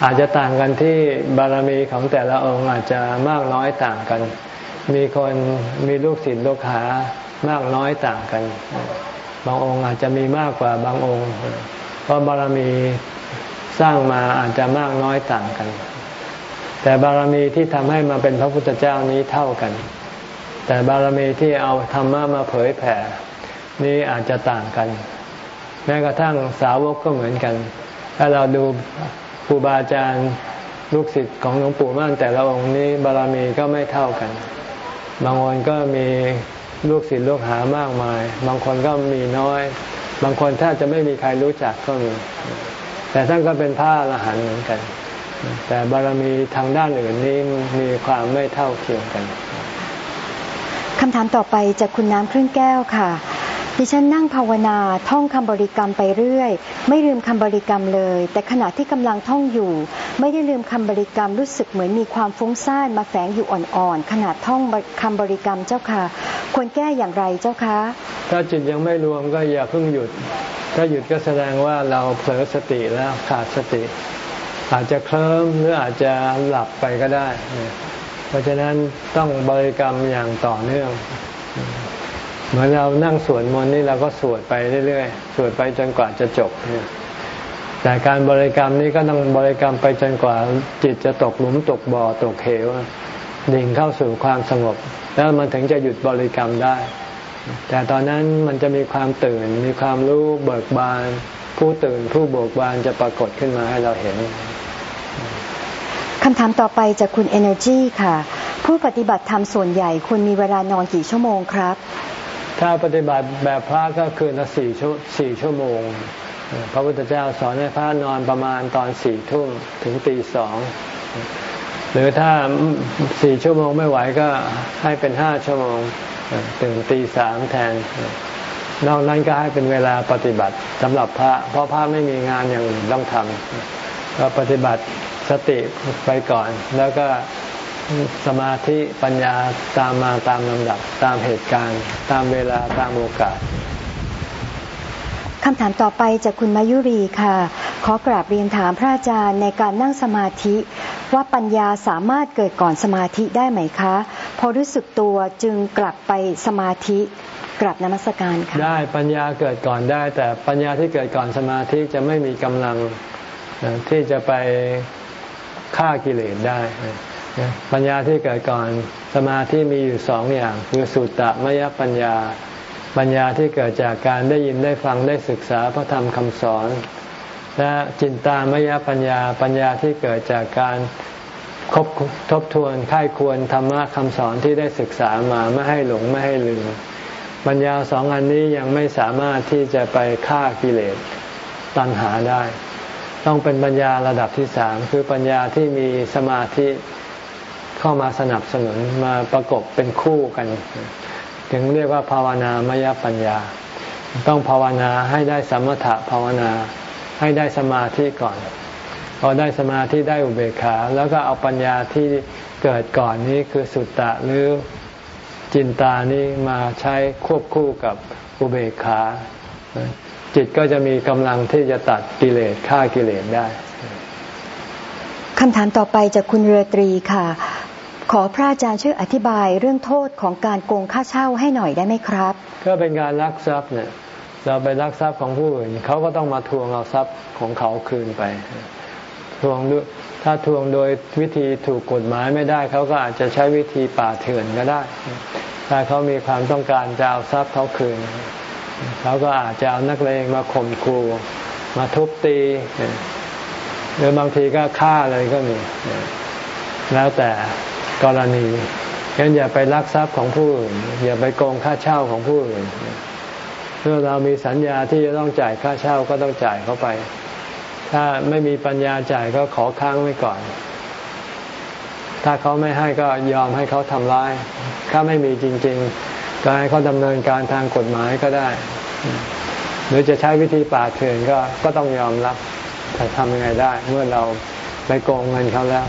อาจจะต่างกันที่บารมีของแต่ละองค์อาจจะมากน้อยต่างกัน มีคนมีลูกศิษย์ลูกหามากน้อยต่างกัน บางองค์อาจจะมีมากกว่าบางองค์ เพราะบารมีสร้างมาอาจจะมากน้อยต่างกัน แต่บารมีที่ทำให้มาเป็นพระพุทธเจ้านี้เท่ากัน แต่บารมีที่เอาธรรมะมาเผยแผ่ นี้อาจจะต่างกัน แม้กระทั่งสาวกก็เหมือนกัน ถ้าเราดูครูบาอาจารย์ลูกศิษย์ของหลวงปู่มั่นแต่ละองค์นี้บารมีก็ไม่เท่ากัน บางคนก็มีลูกศิษย์ลูกหามากมาย บางคนก็มีน้อย บางคนถ้าจะไม่มีใครรู้จักก็มี แต่ท่านก็เป็นพระอรหันต์เหมือนกัน แต่บารมีทางด้านอื่นนี้มีความไม่เท่าเทียมกันคำถามต่อไปจากคุณน้ำครึ่งแก้วค่ะ ดิฉันนั่งภาวนาท่องคำบริกรรมไปเรื่อย ไม่ลืมคำบริกรรมเลย แต่ขณะที่กำลังท่องอยู่ ไม่ได้ลืมคำบริกรรมรู้สึกเหมือนมีความฟุ้งซ่านมาแฝงอยู่อ่อนๆขณะท่องคำบริกรรมเจ้าค่ะ ควรแก้อย่างไรเจ้าคะ ถ้าจิตยังไม่รวมก็อย่าเพิ่งหยุด ถ้าหยุดก็แสดงว่าเราเผลอสติแล้วขาดสติ อาจจะเคลิ้มหรืออาจจะหลับไปก็ได้ เพราะฉะนั้นต้องบริกรรมอย่างต่อเนื่องเหมือนเรานั่งสวดมนต์นี่เราก็สวดไปเรื่อยๆ สวดไปจนกว่าจะจบเนี่ย แต่การบริกรรมนี้ก็ต้องบริกรรมไปจนกว่าจิตจะตกหลุมตกบ่อตกเหวดิ่งเข้าสู่ความสงบ แล้วมันถึงจะหยุดบริกรรมได้ แต่ตอนนั้นมันจะมีความตื่นมีความรู้เบิกบาน ผู้ตื่นผู้เบิกบานจะปรากฏขึ้นมาให้เราเห็นคำถามต่อไปจากคุณ Energy ค่ะ ผู้ปฏิบัติธรรมส่วนใหญ่ควรมีเวลานอนกี่ชั่วโมงครับ ถ้าปฏิบัติแบบพระก็คือละสี่ชั่วสี่ชั่วโมง พระพุทธเจ้าสอนให้พระนอนประมาณตอนสี่ทุ่มถึงตีสองหรือถ้าสี่ชั่วโมงไม่ไหวก็ให้เป็นห้าชั่วโมงตื่นตีสามแทน นอกนั้นก็ให้เป็นเวลาปฏิบัติสำหรับพระ เพราะพระไม่มีงานอย่างอื่นต้องทำก็ปฏิบัติสติไปก่อน แล้วก็สมาธิปัญญาตามมาตามลำดับตามเหตุการณ์ ตามเวลาตามโอกาส คำถามต่อไปจากคุณมายุรีค่ะ ขอกราบเรียนถามพระอาจารย์ในการนั่งสมาธิ ว่าปัญญาสามารถเกิดก่อนสมาธิได้ไหมคะ พอรู้สึกตัวจึงกลับไปสมาธิกราบนมัสการค่ะได้ปัญญาเกิดก่อนได้ แต่ปัญญาที่เกิดก่อนสมาธิจะไม่มีกำลังที่จะไปฆ่ากิเลสได้ ปัญญาที่เกิดก่อนสมาธิมีอยู่สองอย่างคือสุตตะมยปัญญา ปัญญาที่เกิดจากการได้ยินได้ฟังได้ศึกษาพระธรรมคำสอน และจินตามยปัญญาปัญญาที่เกิดจากการคบทบทวนค่ายควรธรรมะคำสอนที่ได้ศึกษามาไม่ให้หลงไม่ให้ลืมปัญญาสองอันนี้ยังไม่สามารถที่จะไปฆ่ากิเลสตัณหาได้ ต้องเป็นปัญญาระดับที่สามคือปัญญาที่มีสมาธิเข้ามาสนับสนุนมาประกบเป็นคู่กัน ถึงเรียกว่าภาวนามยปัญญา ต้องภาวนาให้ได้สมถะภาวนา ให้ได้สมาธิก่อน พอได้สมาธิได้อุเบกขา แล้วก็เอาปัญญาที่เกิดก่อนนี้คือสุตตะหรือจินตานี้มาใช้ควบคู่กับอุเบกขา จิตก็จะมีกำลังที่จะตัดกิเลสฆ่ากิเลสได้คำถามต่อไปจากคุณเรือตรีค่ะ ขอพระอาจารย์ช่วยอธิบายเรื่องโทษของการโกงค่าเช่าให้หน่อยได้ไหมครับ ก็เป็นการลักทรัพย์เนี่ยเราไปลักทรัพย์ของผู้อื่นเขาก็ต้องมาทวงเอาทรัพย์ของเขาคืนไปทวงด้วยถ้าทวงโดยวิธีถูกกฎหมายไม่ได้เขาก็อาจจะใช้วิธีป่าเถื่อนก็ได้ ถ้าเขามีความต้องการจะเอาทรัพย์เขาคืนเขาก็อาจจะเอานักเลงมาข่มขู่มาทุบตีหรือบางทีก็ฆ่าเลยก็มีแล้วแต่ กรณีงั้นอย่าไปลักทรัพย์ของผู้อื่นอย่าไปโกงค่าเช่าของผู้อื่นเมื่อเรามีสัญญาที่จะต้องจ่ายค่าเช่าก็ต้องจ่ายเข้าไป ถ้าไม่มีปัญญาจ่ายก็ขอค้างไว้ก่อน ถ้าเขาไม่ให้ก็ยอมให้เขาทำร้าย ถ้าไม่มีจริง ๆ ก็ให้เขาดำเนินการทางกฎหมายก็ได้ หรือจะใช้วิธีป่าเถื่อนก็ก็ต้องยอมรับจะทำยังไงได้ เมื่อเราไปโกงเงินเขาแล้ว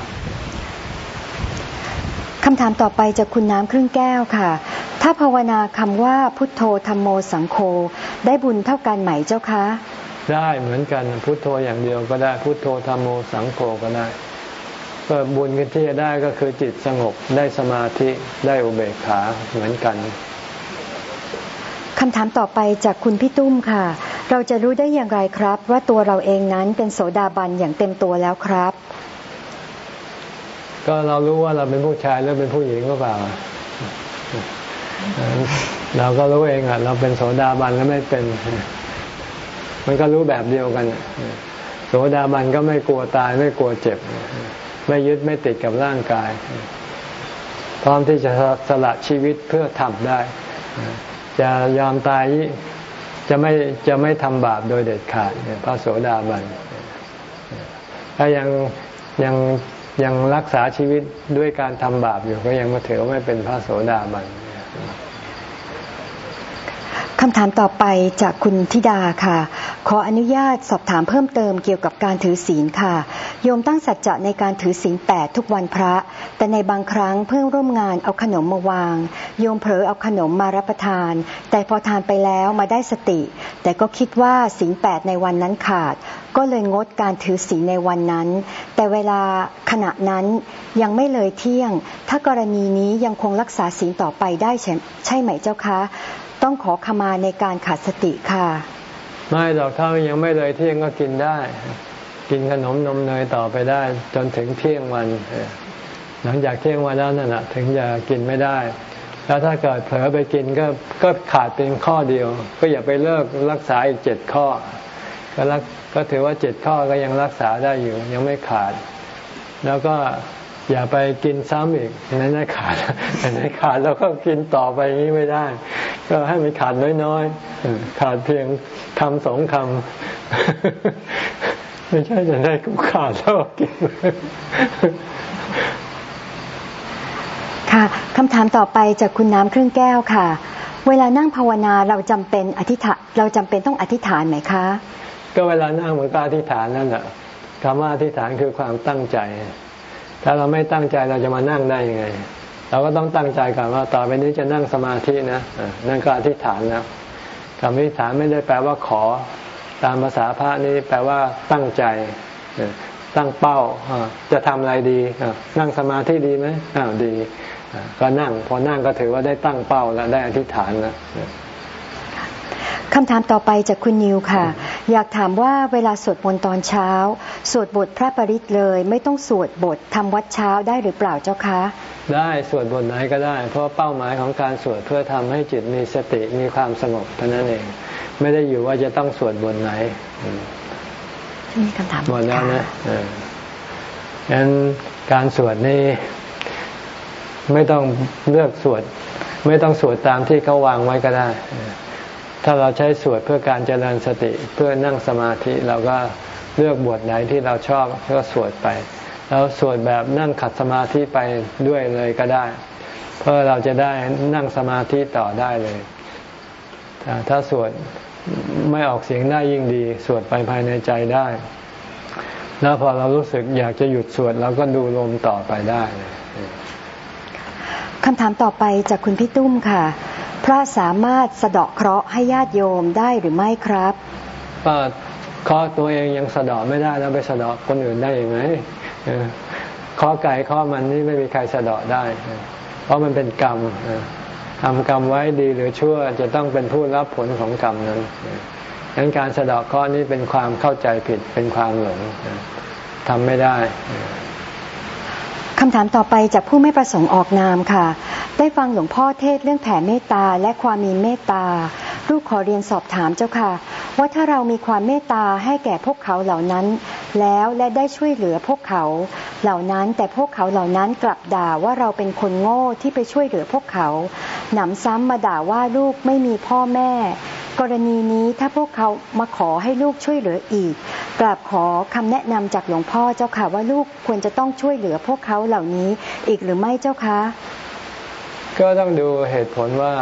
คำถามต่อไปจากคุณน้ำครึ่งแก้วค่ะ ถ้าภาวนาคำว่าพุทโธธรรมโมสังโฆได้บุญเท่ากันไหมเจ้าคะ ได้เหมือนกันพุทโธอย่างเดียวก็ได้พุทโธธรรมโมสังโฆก็ได้ก็บุญที่จะได้ก็คือจิตสงบได้สมาธิได้อุเบกขาเหมือนกันคำถามต่อไปจากคุณพี่ตุ้มค่ะ เราจะรู้ได้อย่างไรครับ ว่าตัวเราเองนั้นเป็นโสดาบันอย่างเต็มตัวแล้วครับ ก็เรารู้ว่าเราเป็นผู้ชายหรือเป็นผู้หญิงก็เปล่า เราก็รู้เองอะ เราเป็นโสดาบันแล้วไม่เป็น มันก็รู้แบบเดียวกันโสดาบันก็ไม่กลัวตายไม่กลัวเจ็บ ไม่ยึดไม่ติดกับร่างกาย พร้อมที่จะสละชีวิตเพื่อทำได้ จะยอมตายจะไม่จะไม่ทำบาปโดยเด็ดขาดพระโสดาบันถ้ายังยัง ยังรักษาชีวิตด้วยการทำบาปอยู่ก็ยังมาถือว่าไม่เป็นพระโสดาบัน คำถามต่อไปจากคุณธิดาค่ะ ขออนุญาตสอบถามเพิ่มเติมเกี่ยวกับการถือศีลค่ะ โยมตั้งสัจจะในการถือศีลแปดทุกวันพระ แต่ในบางครั้งเพื่อนร่วมงานเอาขนมมาวาง โยมเผลอเอาขนมมารับประทาน แต่พอทานไปแล้วมาได้สติ แต่ก็คิดว่าศีลแปดในวันนั้นขาด ก็เลยงดการถือศีลในวันนั้น แต่เวลาขณะนั้นยังไม่เลยเที่ยง ถ้ากรณีนี้ยังคงรักษาศีลต่อไปได้ใช่ไหมเจ้าคะ ต้องขอขมาในการขาดสติค่ะ ไม่หรอกถ้ายังไม่เลยเที่ยงก็กินได้ กินขนมนมเนยต่อไปได้ จนถึงเที่ยงวัน หลังจากเที่ยงวันแล้วนั่นแหะถึงจะกินไม่ได้ แล้วถ้าเกิดเผลอไปกินก็ก็ขาดเป็นข้อเดียว ก็อย่าไปเลิกรักษาอีกเจ็ดข้อ ก็รักก็ถือว่าเจ็ดข้อก็ยังรักษาได้อยู่ ยังไม่ขาด แล้วก็ อย่าไปกินซ้ำอีกนั้นขาดนั้นขาดแล้วก็กินต่อไปอย่างนี้ไม่ได้ ก็ให้มันขาดน้อยๆขาดเพียงคำสองคำไม่ใช่จะได้กูขาดแล้วกินค่ะคำถามต่อไปจากคุณน้ำครึ่งแก้วค่ะ เวลานั่งภาวนาเราจำเป็นอธิษฐานเราจำเป็นต้องอธิษฐานไหมคะ ก็เวลานั่งเหมือนกับอธิษฐานนั่นแหละคำว่าอธิษฐานคือความตั้งใจ ถ้าเราไม่ตั้งใจเราจะมานั่งได้ยังไง เราก็ต้องตั้งใจก่อนว่าต่อไปนี้จะนั่งสมาธินะนั่นก็อธิษฐานนะคำอธิษฐานไม่ได้แปลว่าขอ ตามภาษาพระนี้แปลว่าตั้งใจตั้งเป้าจะทำอะไรดี นั่งสมาธิดีไหมอ้าวดี ก็นั่ง พอนั่งก็ถือว่าได้ตั้งเป้าแล้วได้อธิษฐานแล้ว คำถามต่อไปจากคุณนิวค่ะ อยากถามว่าเวลาสวดมนต์ตอนเช้า สวดบทพระปริตเลย ไม่ต้องสวดบททำวัดเช้าได้หรือเปล่าเจ้าคะ ได้สวดบทไหนก็ได้ เพราะเป้าหมายของการสวดเพื่อทำให้จิตมีสติมีความสงบเท่านั้นเอง ไม่ได้อยู่ว่าจะต้องสวดบทไหนมีคำถามหมดแล้วนะเอองั้นการสวดนี่ไม่ต้องเลือกสวด ไม่ต้องสวดตามที่เขาวางไว้ก็ได้ ถ้าเราใช้สวดเพื่อการเจริญสติเพื่อนั่งสมาธิเราก็เลือกบทไหนที่เราชอบก็สวดไป แล้วสวดแบบนั่งขัดสมาธิไปด้วยเลยก็ได้ เพื่อเราจะได้นั่งสมาธิต่อได้เลย ถ้าสวดไม่ออกเสียงได้ยิ่งดี สวดไปภายในใจได้ แล้วพอเรารู้สึกอยากจะหยุดสวดเราก็ดูลมต่อไปได้คำถามต่อไปจากคุณพี่ตุ้มค่ะ พระสามารถสะเดาะเคราะห์ให้ญาติโยมได้หรือไม่ครับก็เคาะตัวเองยังสะเดาะไม่ได้แล้วไปสะเดาะคนอื่นได้ยังไงเออเคาะไก่เคาะมันนี่ไม่มีใครสะเดาะได้ เพราะมันเป็นกรรมทำกรรมไว้ดีหรือชั่วจะต้องเป็นผู้รับผลของกรรมนั้นดังนั้นการสะเดาะเคราะนี้เป็นความเข้าใจผิดเป็นความหลงทำไม่ได้ คำถามต่อไปจากผู้ไม่ประสงค์ออกนามค่ะ ได้ฟังหลวงพ่อเทศเรื่องแผ่เมตตาและความมีเมตตา ลูกขอเรียนสอบถามเจ้าค่ะ ว่าถ้าเรามีความเมตตาให้แก่พวกเขาเหล่านั้น แล้วและได้ช่วยเหลือพวกเขา เหล่านั้นแต่พวกเขาเหล่านั้นกลับด่าว่าเราเป็นคนโง่ที่ไปช่วยเหลือพวกเขา หนำซ้ำมาด่าว่าลูกไม่มีพ่อแม่ กรณีนี้ถ้าพวกเขามาขอให้ลูกช่วยเหลืออีกกราบขอคำแนะนำจากหลวงพ่อเจ้าค่ะว่าลูกควรจะต้องช่วยเหลือพวกเขาเหล่านี้อีกหรือไม่เจ้าคะ ก็ต้องดูเหตุผลว่า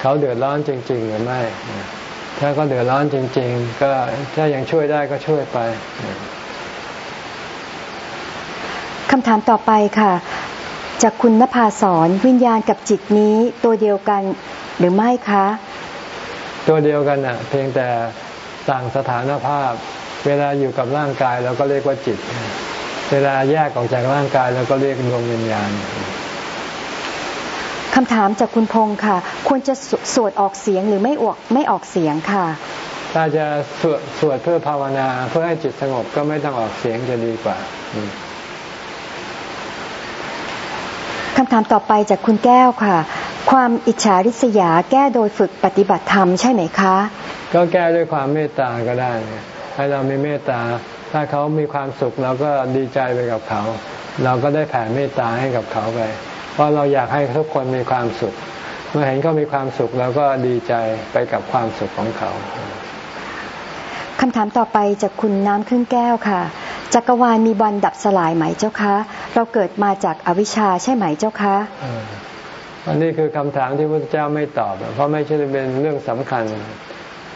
เขาเดือดร้อนจริง ๆ หรือไม่ ถ้าเขาเดือดร้อนจริง ๆ ก็ถ้ายังช่วยได้ก็ช่วยไปคำถามต่อไปค่ะ จากคุณนภาสอนวิญญาณกับจิตนี้ตัวเดียวกันหรือไม่คะ ตัวเดียวกันอะเพียงแต่ต่างสถานภาพ เวลาอยู่กับร่างกายเราก็เรียกว่าจิต เวลาแยกออกจากร่างกายเราก็เรียกดวงวิญญาณคำถามจากคุณพงศ์ค่ะ ควรจะสสวดออกเสียงหรือไม่ออกไม่ออกเสียงค่ะ ถ้าจะสวดสวดเพื่อภาวนาเพื่อให้จิตสงบก็ไม่ต้องออกเสียงจะดีกว่าอืมคำถามต่อไปจากคุณแก้วค่ะ ความอิจฉาริษยาแก้โดยฝึกปฏิบัติธรรมใช่ไหมคะ ก็แก้ด้วยความเมตตาก็ได้ไงให้เรามีเมตตา ถ้าเขามีความสุขเราก็ดีใจไปกับเขา เราก็ได้แผ่เมตตาให้กับเขาไป เพราะเราอยากให้ทุกคนมีความสุข เมื่อเห็นเขามีความสุขเราก็ดีใจไปกับความสุขของเขาคำถามต่อไปจากคุณน้ำครึ่งแก้วค่ะจักรวาลมีวันดับสลายไหมเจ้าคะ เราเกิดมาจากอวิชชาใช่ไหมเจ้าคะเอันนี้คือคำถามที่พระเจ้าไม่ตอบ เพราะไม่ใช่เป็นเรื่องสำคัญ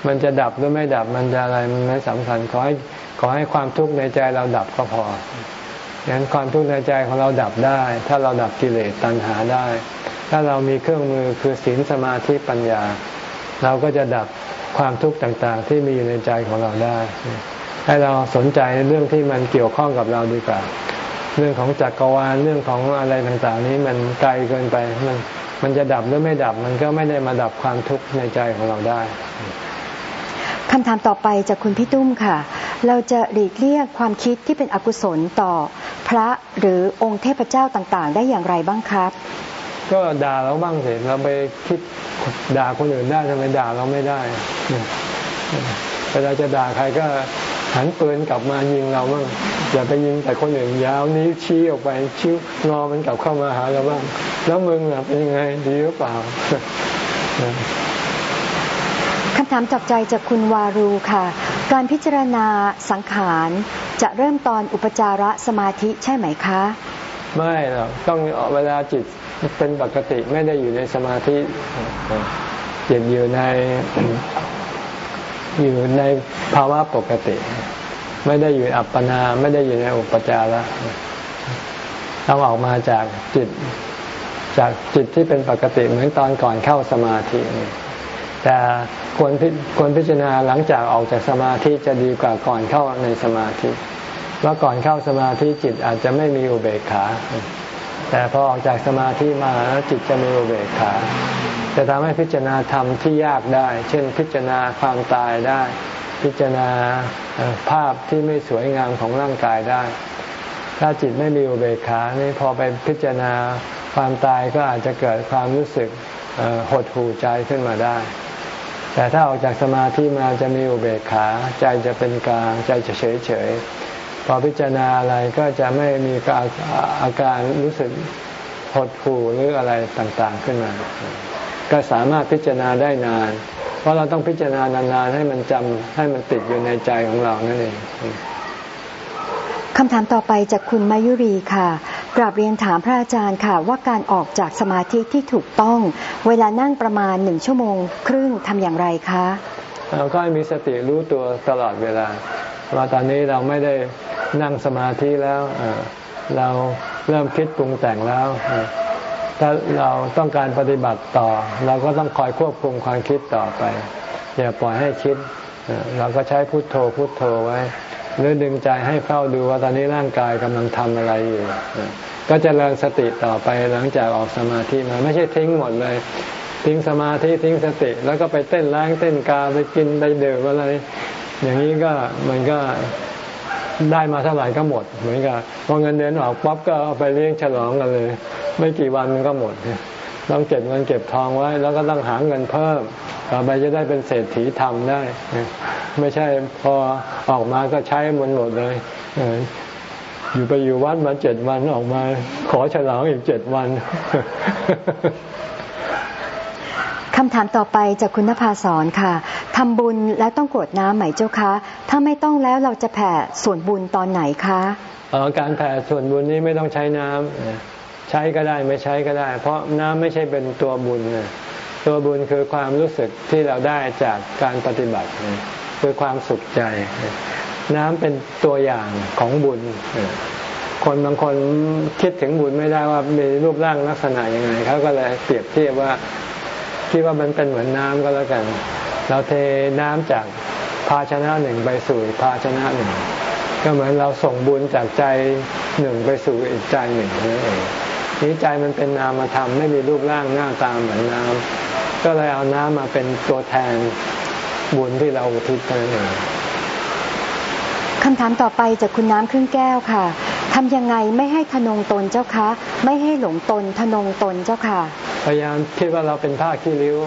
มันจะดับหรือไม่ดับมันจะอะไรมันไม่สำคัญขอให้ขอให้ความทุกข์ในใจเราดับก็พองั้นความทุกข์ในใจของเราดับได้ ถ้าเราดับกิเลสตัณหาได้ ถ้าเรามีเครื่องมือคือศีลสมาธิปัญญา เราก็จะดับความทุกข์ต่างๆ ที่มีอยู่ในใจของเราได้ ให้เราสนใจในเรื่องที่มันเกี่ยวข้องกับเราดีกว่า เรื่องของจักรวาลเรื่องของอะไรต่างๆ นี้มันไกลเกินไปมันมันจะดับหรือไม่ดับมันก็ไม่ได้มาดับความทุกข์ในใจของเราได้คำถามต่อไปจากคุณพี่ตุ้มค่ะ เราจะหลีกเลี่ยงความคิดที่เป็นอกุศลต่อพระหรือองค์เทพเจ้าต่างๆ ได้อย่างไรบ้างครับ ก็ด่าเราบ้างสิเราไปคิดด่าคนอื่นได้ทำไมด่าเราไม่ได้เวลาจะด่าใครก็ หันปืนกลับมายิงเราบ้างอย่าไปยิงแต่คนอื่นยาวนิ้วชี้ออกไปชิ้วงอมันกลับเข้ามาหาเราบ้าง แล้วมึงล่ะเป็นยังไงดีหรือเปล่าคำถามจากใจจากคุณวารูค่ะ การพิจารณาสังขารจะเริ่มตอนอุปจาระสมาธิใช่ไหมคะ ไม่หรอกต้องเวลาจิตเป็นปกติไม่ได้อยู่ในสมาธิจิตอยู่ใน อยู่ในภาวะปกติ ไม่ได้อยู่อัปปนา ไม่ได้อยู่ในอุปจาระต้องออกมาจากจิต จากจิตที่เป็นปกติเหมือนตอนก่อนเข้าสมาธิ แต่ควรพิควรพิจารณาหลังจากออกจากสมาธิจะดีกว่าก่อนเข้าในสมาธิว่าก่อนเข้าสมาธิจิตอาจจะไม่มีอุเบกขา แต่พอออกจากสมาธิมาแล้วจิตจะมีอุเบกขา จะทำให้พิจารณาธรรมที่ยากได้ เช่น พิจารณาความตายได้ พิจารณาภาพที่ไม่สวยงามของร่างกายได้ ถ้าจิตไม่มีอุเบกขานี่พอไปพิจารณาความตายก็อาจจะเกิดความรู้สึกหดหู่ใจขึ้นมาได้ แต่ถ้าออกจากสมาธิมาจะมีอุเบกขาใจจะเป็นกลางใจจะเฉยเฉยพอพิจารณาอะไรก็จะไม่มีอาการรู้สึกหดหู่หรืออะไรต่างๆขึ้นมา ก็สามารถพิจารณาได้นาน เพราะเราต้องพิจารณานานๆให้มันจำให้มันติดอยู่ในใจของเรานั่นเองคำถามต่อไปจากคุณมายุรีค่ะ กราบเรียนถามพระอาจารย์ค่ะ ว่าการออกจากสมาธิที่ถูกต้อง เวลานั่งประมาณหนึ่งชั่วโมง ครึ่งทำอย่างไรคะเราก็มีสติรู้ตัวตลอดเวลา ว่าตอนนี้เราไม่ได้นั่งสมาธิแล้ว เราเริ่มคิดปรุงแต่งแล้ว ถ้าเราต้องการปฏิบัติต่อ เราก็ต้องคอยควบคุมความคิดต่อไป อย่าปล่อยให้คิด เราก็ใช้พุทโธพุทโธไว้ หรือดึงใจให้เฝ้าดูว่าตอนนี้ร่างกายกำลังทำอะไรอยู่ ก็จะเริญสติต่อไปหลังจากออกสมาธิมาไม่ใช่ทิ้งหมดเลย ทิ้งสมาธิทิ้งสติ แล้วก็ไปเต้นล้างเต้นกาไปกินไปเดืออะไร อย่างนี้ก็มันก็ ได้มาเท่าไหร่ก็หมด เหมือนกันพอเงินเดือนออกปั๊บก็เอาไปเลี้ยงฉลองกันเลย ไม่กี่วันมันก็หมดต้องเก็บเงินเก็บทองไว้ แล้วก็ต้องหาเงินเพิ่มต่อไปจะได้เป็นเศรษฐีทำได้ ไม่ใช่พอออกมาก็ใช้หมดหมดเลยอยู่ไปอยู่วัดมาเจ็ดวันออกมา ขอฉลองอีกเจ็ดวัน คำถามต่อไปจากคุณนภาสอนค่ะ ทำบุญแล้วต้องกรวดน้ำไหมเจ้าคะ ถ้าไม่ต้องแล้วเราจะแผ่ส่วนบุญตอนไหนคะออการแผ่ส่วนบุญนี้ไม่ต้องใช้น้ำใช้ก็ได้ไม่ใช้ก็ได้ เพราะน้ำไม่ใช่เป็นตัวบุญ ตัวบุญคือความรู้สึกที่เราได้จากการปฏิบัติ คือความสุขใจ น้ำเป็นตัวอย่างของบุญคนบางคนคิดถึงบุญไม่ได้ว่ามีรูปร่างลักษณะยังไงเขาก็เลยเปรียบเทียบว่า คิดว่ามันเป็นเหมือนน้ำก็แล้วกัน เราเทน้ำจากภาชนะหนึ่งไปสู่ภาชนะหนึ่ง ก็เหมือนเราส่งบุญจากใจหนึ่งไปสู่อีกใจหนึ่งนั่นเองนี้ใจมันเป็นนามธรรมไม่มีรูปร่างหน้าตาเหมือนน้ำก็เลยเอาน้ำมาเป็นตัวแทนบุญที่เราอุทิศนั่นเองคำถามต่อไปจากคุณน้ำครึ่งแก้วค่ะทำยังไงไม่ให้ทนงตนเจ้าคะ ไม่ให้หลงตนทนงตนเจ้าค่ะ พยายามคิดว่าเราเป็นผ้าขี้ริ้ว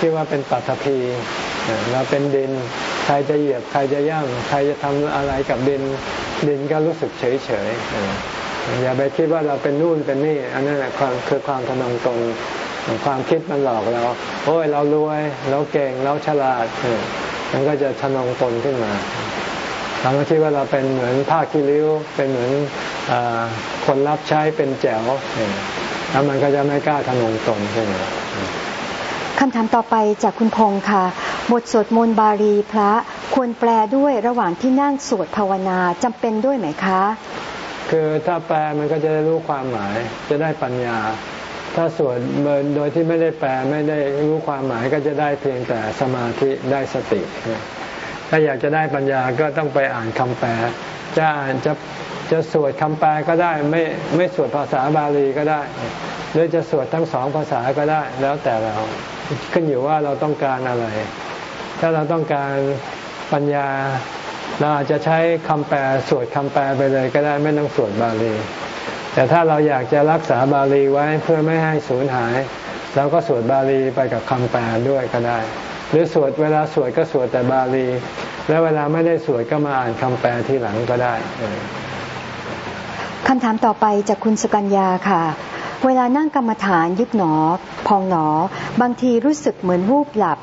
คิดว่าเป็นปัตภีเราเป็นดิน ใครจะเหยียบใครจะย่ำใครจะทำอะไรกับดิน ดินก็รู้สึกเฉยเฉยอย่าไปคิดว่าเราเป็นนู่นเป็นนี่ อันนั้นแหละความคือความทนงตนความคิดมันหลอกเราโอ้ยเรารวยเราเก่งเราฉลาดมันก็จะทนงตนขึ้นมาเราคิดว่าเราเป็นเหมือนผ้าคีริ้วเป็นเหมือนอคนรับใช้เป็นแจ๋ว แล้วมันก็จะไม่กล้าทะนงตนใช่ไหมคำถามต่อไปจากคุณพงค์ค่ะ บทสวดมนต์บาลีพระควรแปลด้วยระหว่างที่นั่งสวดภาวนาจำเป็นด้วยไหมคะ คือถ้าแปลมันก็จะได้รู้ความหมายจะได้ปัญญา ถ้าสวดโดยที่ไม่ได้แปลไม่ได้รู้ความหมายก็จะได้เพียงแต่สมาธิได้สติ ถ้าอยากจะได้ปัญญาก็ต้องไปอ่านคำแปลจะอ่านจะ จะสวดคำแปลก็ได้ไม่ไม่สวดภาษาบาลีก็ได้ หรือจะสวดทั้งสองภาษาก็ได้ แล้วแต่เราขึ้นอยู่ว่าเราต้องการอะไร ถ้าเราต้องการปัญญาเราอาจจะใช้คำแปลสวดคำแปลไปเลยก็ได้ไม่ต้องสวดบาลี แต่ถ้าเราอยากจะรักษาบาลีไว้เพื่อไม่ให้สูญหายเราก็สวดบาลีไปกับคำแปลด้วยก็ได้ หรือสวดเวลาสวดก็สวดแต่บาลี แล้วเวลาไม่ได้สวดก็มาอ่านคำแปลที่หลังก็ได้ คำถามต่อไปจากคุณสกัญญาค่ะ เวลานั่งกรรมฐานยุบหนอ พองหนอ บางทีรู้สึกเหมือนวูบหลับ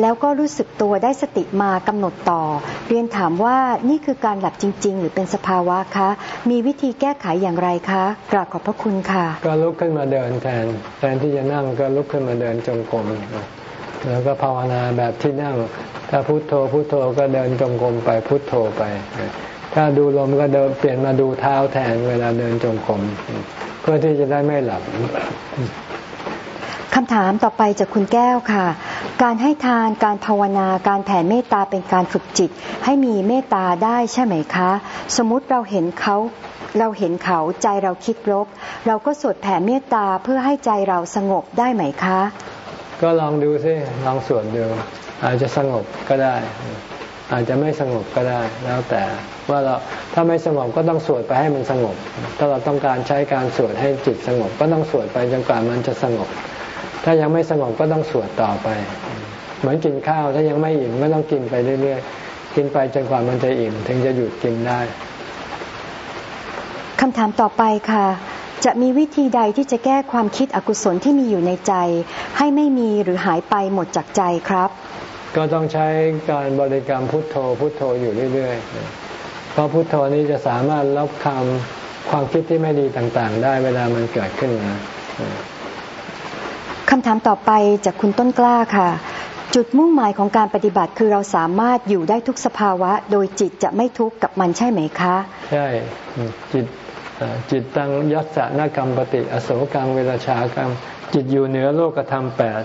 แล้วก็รู้สึกตัวได้สติมากำหนดต่อ เรียนถามว่านี่คือการหลับจริง ๆ หรือเป็นสภาวะคะ มีวิธีแก้ไขอย่างไรคะกราบขอบพระคุณค่ะ ก็ลุกขึ้นมาเดินแทน แทนที่จะนั่งก็ลุกขึ้นมาเดินจงกรมแล้วก็ภาวนาแบบที่นั่ง ถ้าพุโทโธพุโทโธก็เดินจงกรมไปพุโทโธไป ถ้าดูลมก็เดินเปลี่ยนมาดูเท้าแทนเวลาเดินจงกรมเพื่อที่จะได้ไม่หลับคำถามต่อไปจากคุณแก้วค่ะ การให้ทานการภาวนาการแผ่เมตตาเป็นการฝึกจิต ให้มีเมตตาได้ใช่ไหมคะ สมมุติเราเห็นเขาเราเห็นเขาใจเราคิดลบ เราก็สวดแผ่เมตตาเพื่อให้ใจเราสงบได้ไหมคะ ก็ลองดูซิลองสวดดูอาจจะสงบก็ได้ อาจจะไม่สงบก็ได้แล้วแต่ว่าเราถ้าไม่สงบก็ต้องสวดไปให้มันสงบ ถ้าเราต้องการใช้การสวดให้จิตสงบ ก็ต้องสวดไปจนกว่ามันจะสงบ ถ้ายังไม่สงบก็ต้องสวดต่อไป เหมือนกินข้าวถ้ายังไม่อิ่มก็ต้องกินไปเรื่อยๆกินไปจนกว่ามันจะอิ่ม ถึงจะหยุดกินได้คำถามต่อไปค่ะจะมีวิธีใดที่จะแก้ความคิดอกุศลที่มีอยู่ในใจ ให้ไม่มีหรือหายไปหมดจากใจครับ ก็ต้องใช้การบริกรรมพุทโธพุทโธอยู่เรื่อยๆ เพราะพุทโธนี้จะสามารถลบคำความคิดที่ไม่ดีต่างๆ ได้เวลามันเกิดขึ้นมาคำถามต่อไปจากคุณต้นกล้าค่ะ จุดมุ่งหมายของการปฏิบัติคือเราสามารถอยู่ได้ทุกสภาวะ โดยจิตจะไม่ทุกข์กับมันใช่ไหมคะ ใช่จิตจิตตังยัสสะนกรรมปฏิอโศกังเวลชากรรม จิตอยู่เหนือโลกธรรมแปด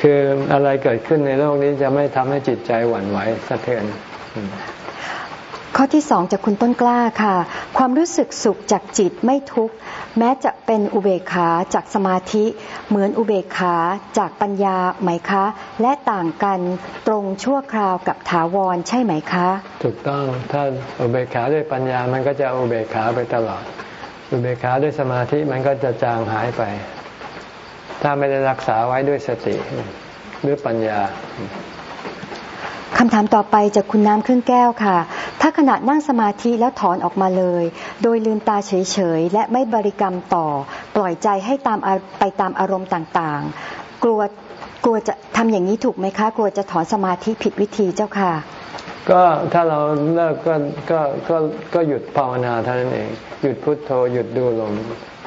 คืออะไรเกิดขึ้นในโลกนี้จะไม่ทำให้จิตใจหวั่นไหวสะเทือนข้อที่สองจากคุณต้นกล้าค่ะ ความรู้สึกสุขจากจิตไม่ทุกข์แม้จะเป็นอุเบกขาจากสมาธิ เหมือนอุเบกขาจากปัญญาไหมคะ และต่างกันตรงชั่วคราวกับถาวรใช่ไหมคะ ถูกต้องถ้าอุเบกขาด้วยปัญญามันก็จะอุเบกขาไปตลอด อุเบกขาด้วยสมาธิมันก็จะจางหายไป ถ้าไม่ได้รักษาไว้ด้วยสติหรือปัญญาคำถามต่อไปจากคุณน้ำครึ่งแก้วค่ะ ถ้าขณะนั่งสมาธิแล้วถอนออกมาเลย โดยลืมตาเฉยๆ และไม่บริกรรมต่อ ปล่อยใจให้ตามไปตามอารมณ์ต่างๆ กลัวกลัวจะทำอย่างนี้ถูกไหมคะ กลัวจะถอนสมาธิผิดวิธีเจ้าค่ะ ก็ถ้าเราเลิกก็ก็ก็ก็หยุดภาวนาเท่านั้นเอง หยุดพุดโทโธหยุดดูลม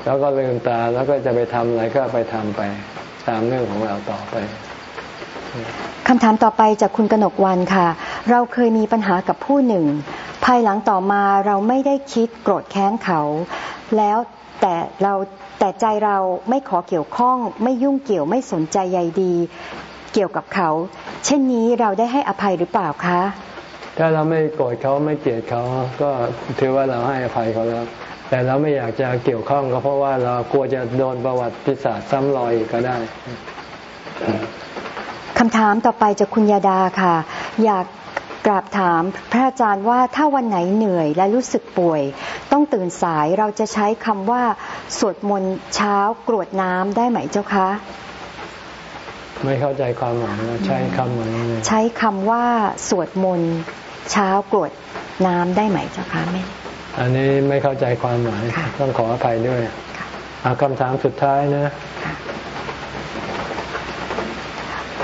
แล้วก็ลืมตาแล้วก็จะไปทำอะไรก็ไปทำไป ตามเรื่องของเราต่อไปคำถามต่อไปจากคุณกนกวันค่ะ เราเคยมีปัญหากับผู้หนึ่ง ภายหลังต่อมาเราไม่ได้คิดโกรธแค้นเขา แล้วแต่เราแต่ใจเราไม่ขอเกี่ยวข้อง ไม่ยุ่งเกี่ยวไม่สนใจใยดี เกี่ยวกับเขา เช่นนี้เราได้ให้อภัยหรือเปล่าคะ ถ้าเราไม่โกรธเขาไม่เกลียดเขาก็ถือว่าเราให้อภัยเขาแล้ว แต่เราไม่อยากจะเกี่ยวข้องก็เพราะว่าเรากลัวจะโดนประวัติศาสตร์ซ้ำรอยก็ได้คำถามต่อไปจากคุณยาดาค่ะ อยากกราบถามพระอาจารย์ว่าถ้าวันไหนเหนื่อยและรู้สึกป่วย ต้องตื่นสายเราจะใช้คำว่า สวดมนต์เช้ากรวดน้ำได้ไหมเจ้าคะ ไม่เข้าใจความหมายใช้คำหมายใช้คำว่า สวดมนต์เช้ากรวดน้ำได้ไหมเจ้าคะแม่ อันนี้ไม่เข้าใจความหมายต้องขออภัยด้วยคำถามสุดท้ายนะ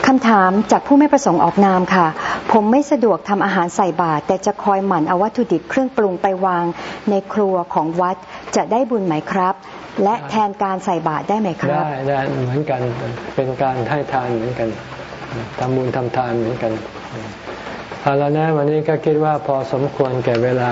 คำถามจากผู้ไม่ประสงค์ออกนามค่ะ ผมไม่สะดวกทำอาหารใส่บาตรแต่จะคอยหมั่นเอาวัตถุดิบเครื่องปรุงไปวางในครัวของวัดจะได้บุญไหมครับ และแทนการใส่บาตรได้ไหมครับ ได้ได้เหมือนกันเป็นการให้ทานเหมือนกันทำบุญทำทานเหมือนกันเอาแล้วนะวันนี้ก็คิดว่าพอสมควรแก่เวลา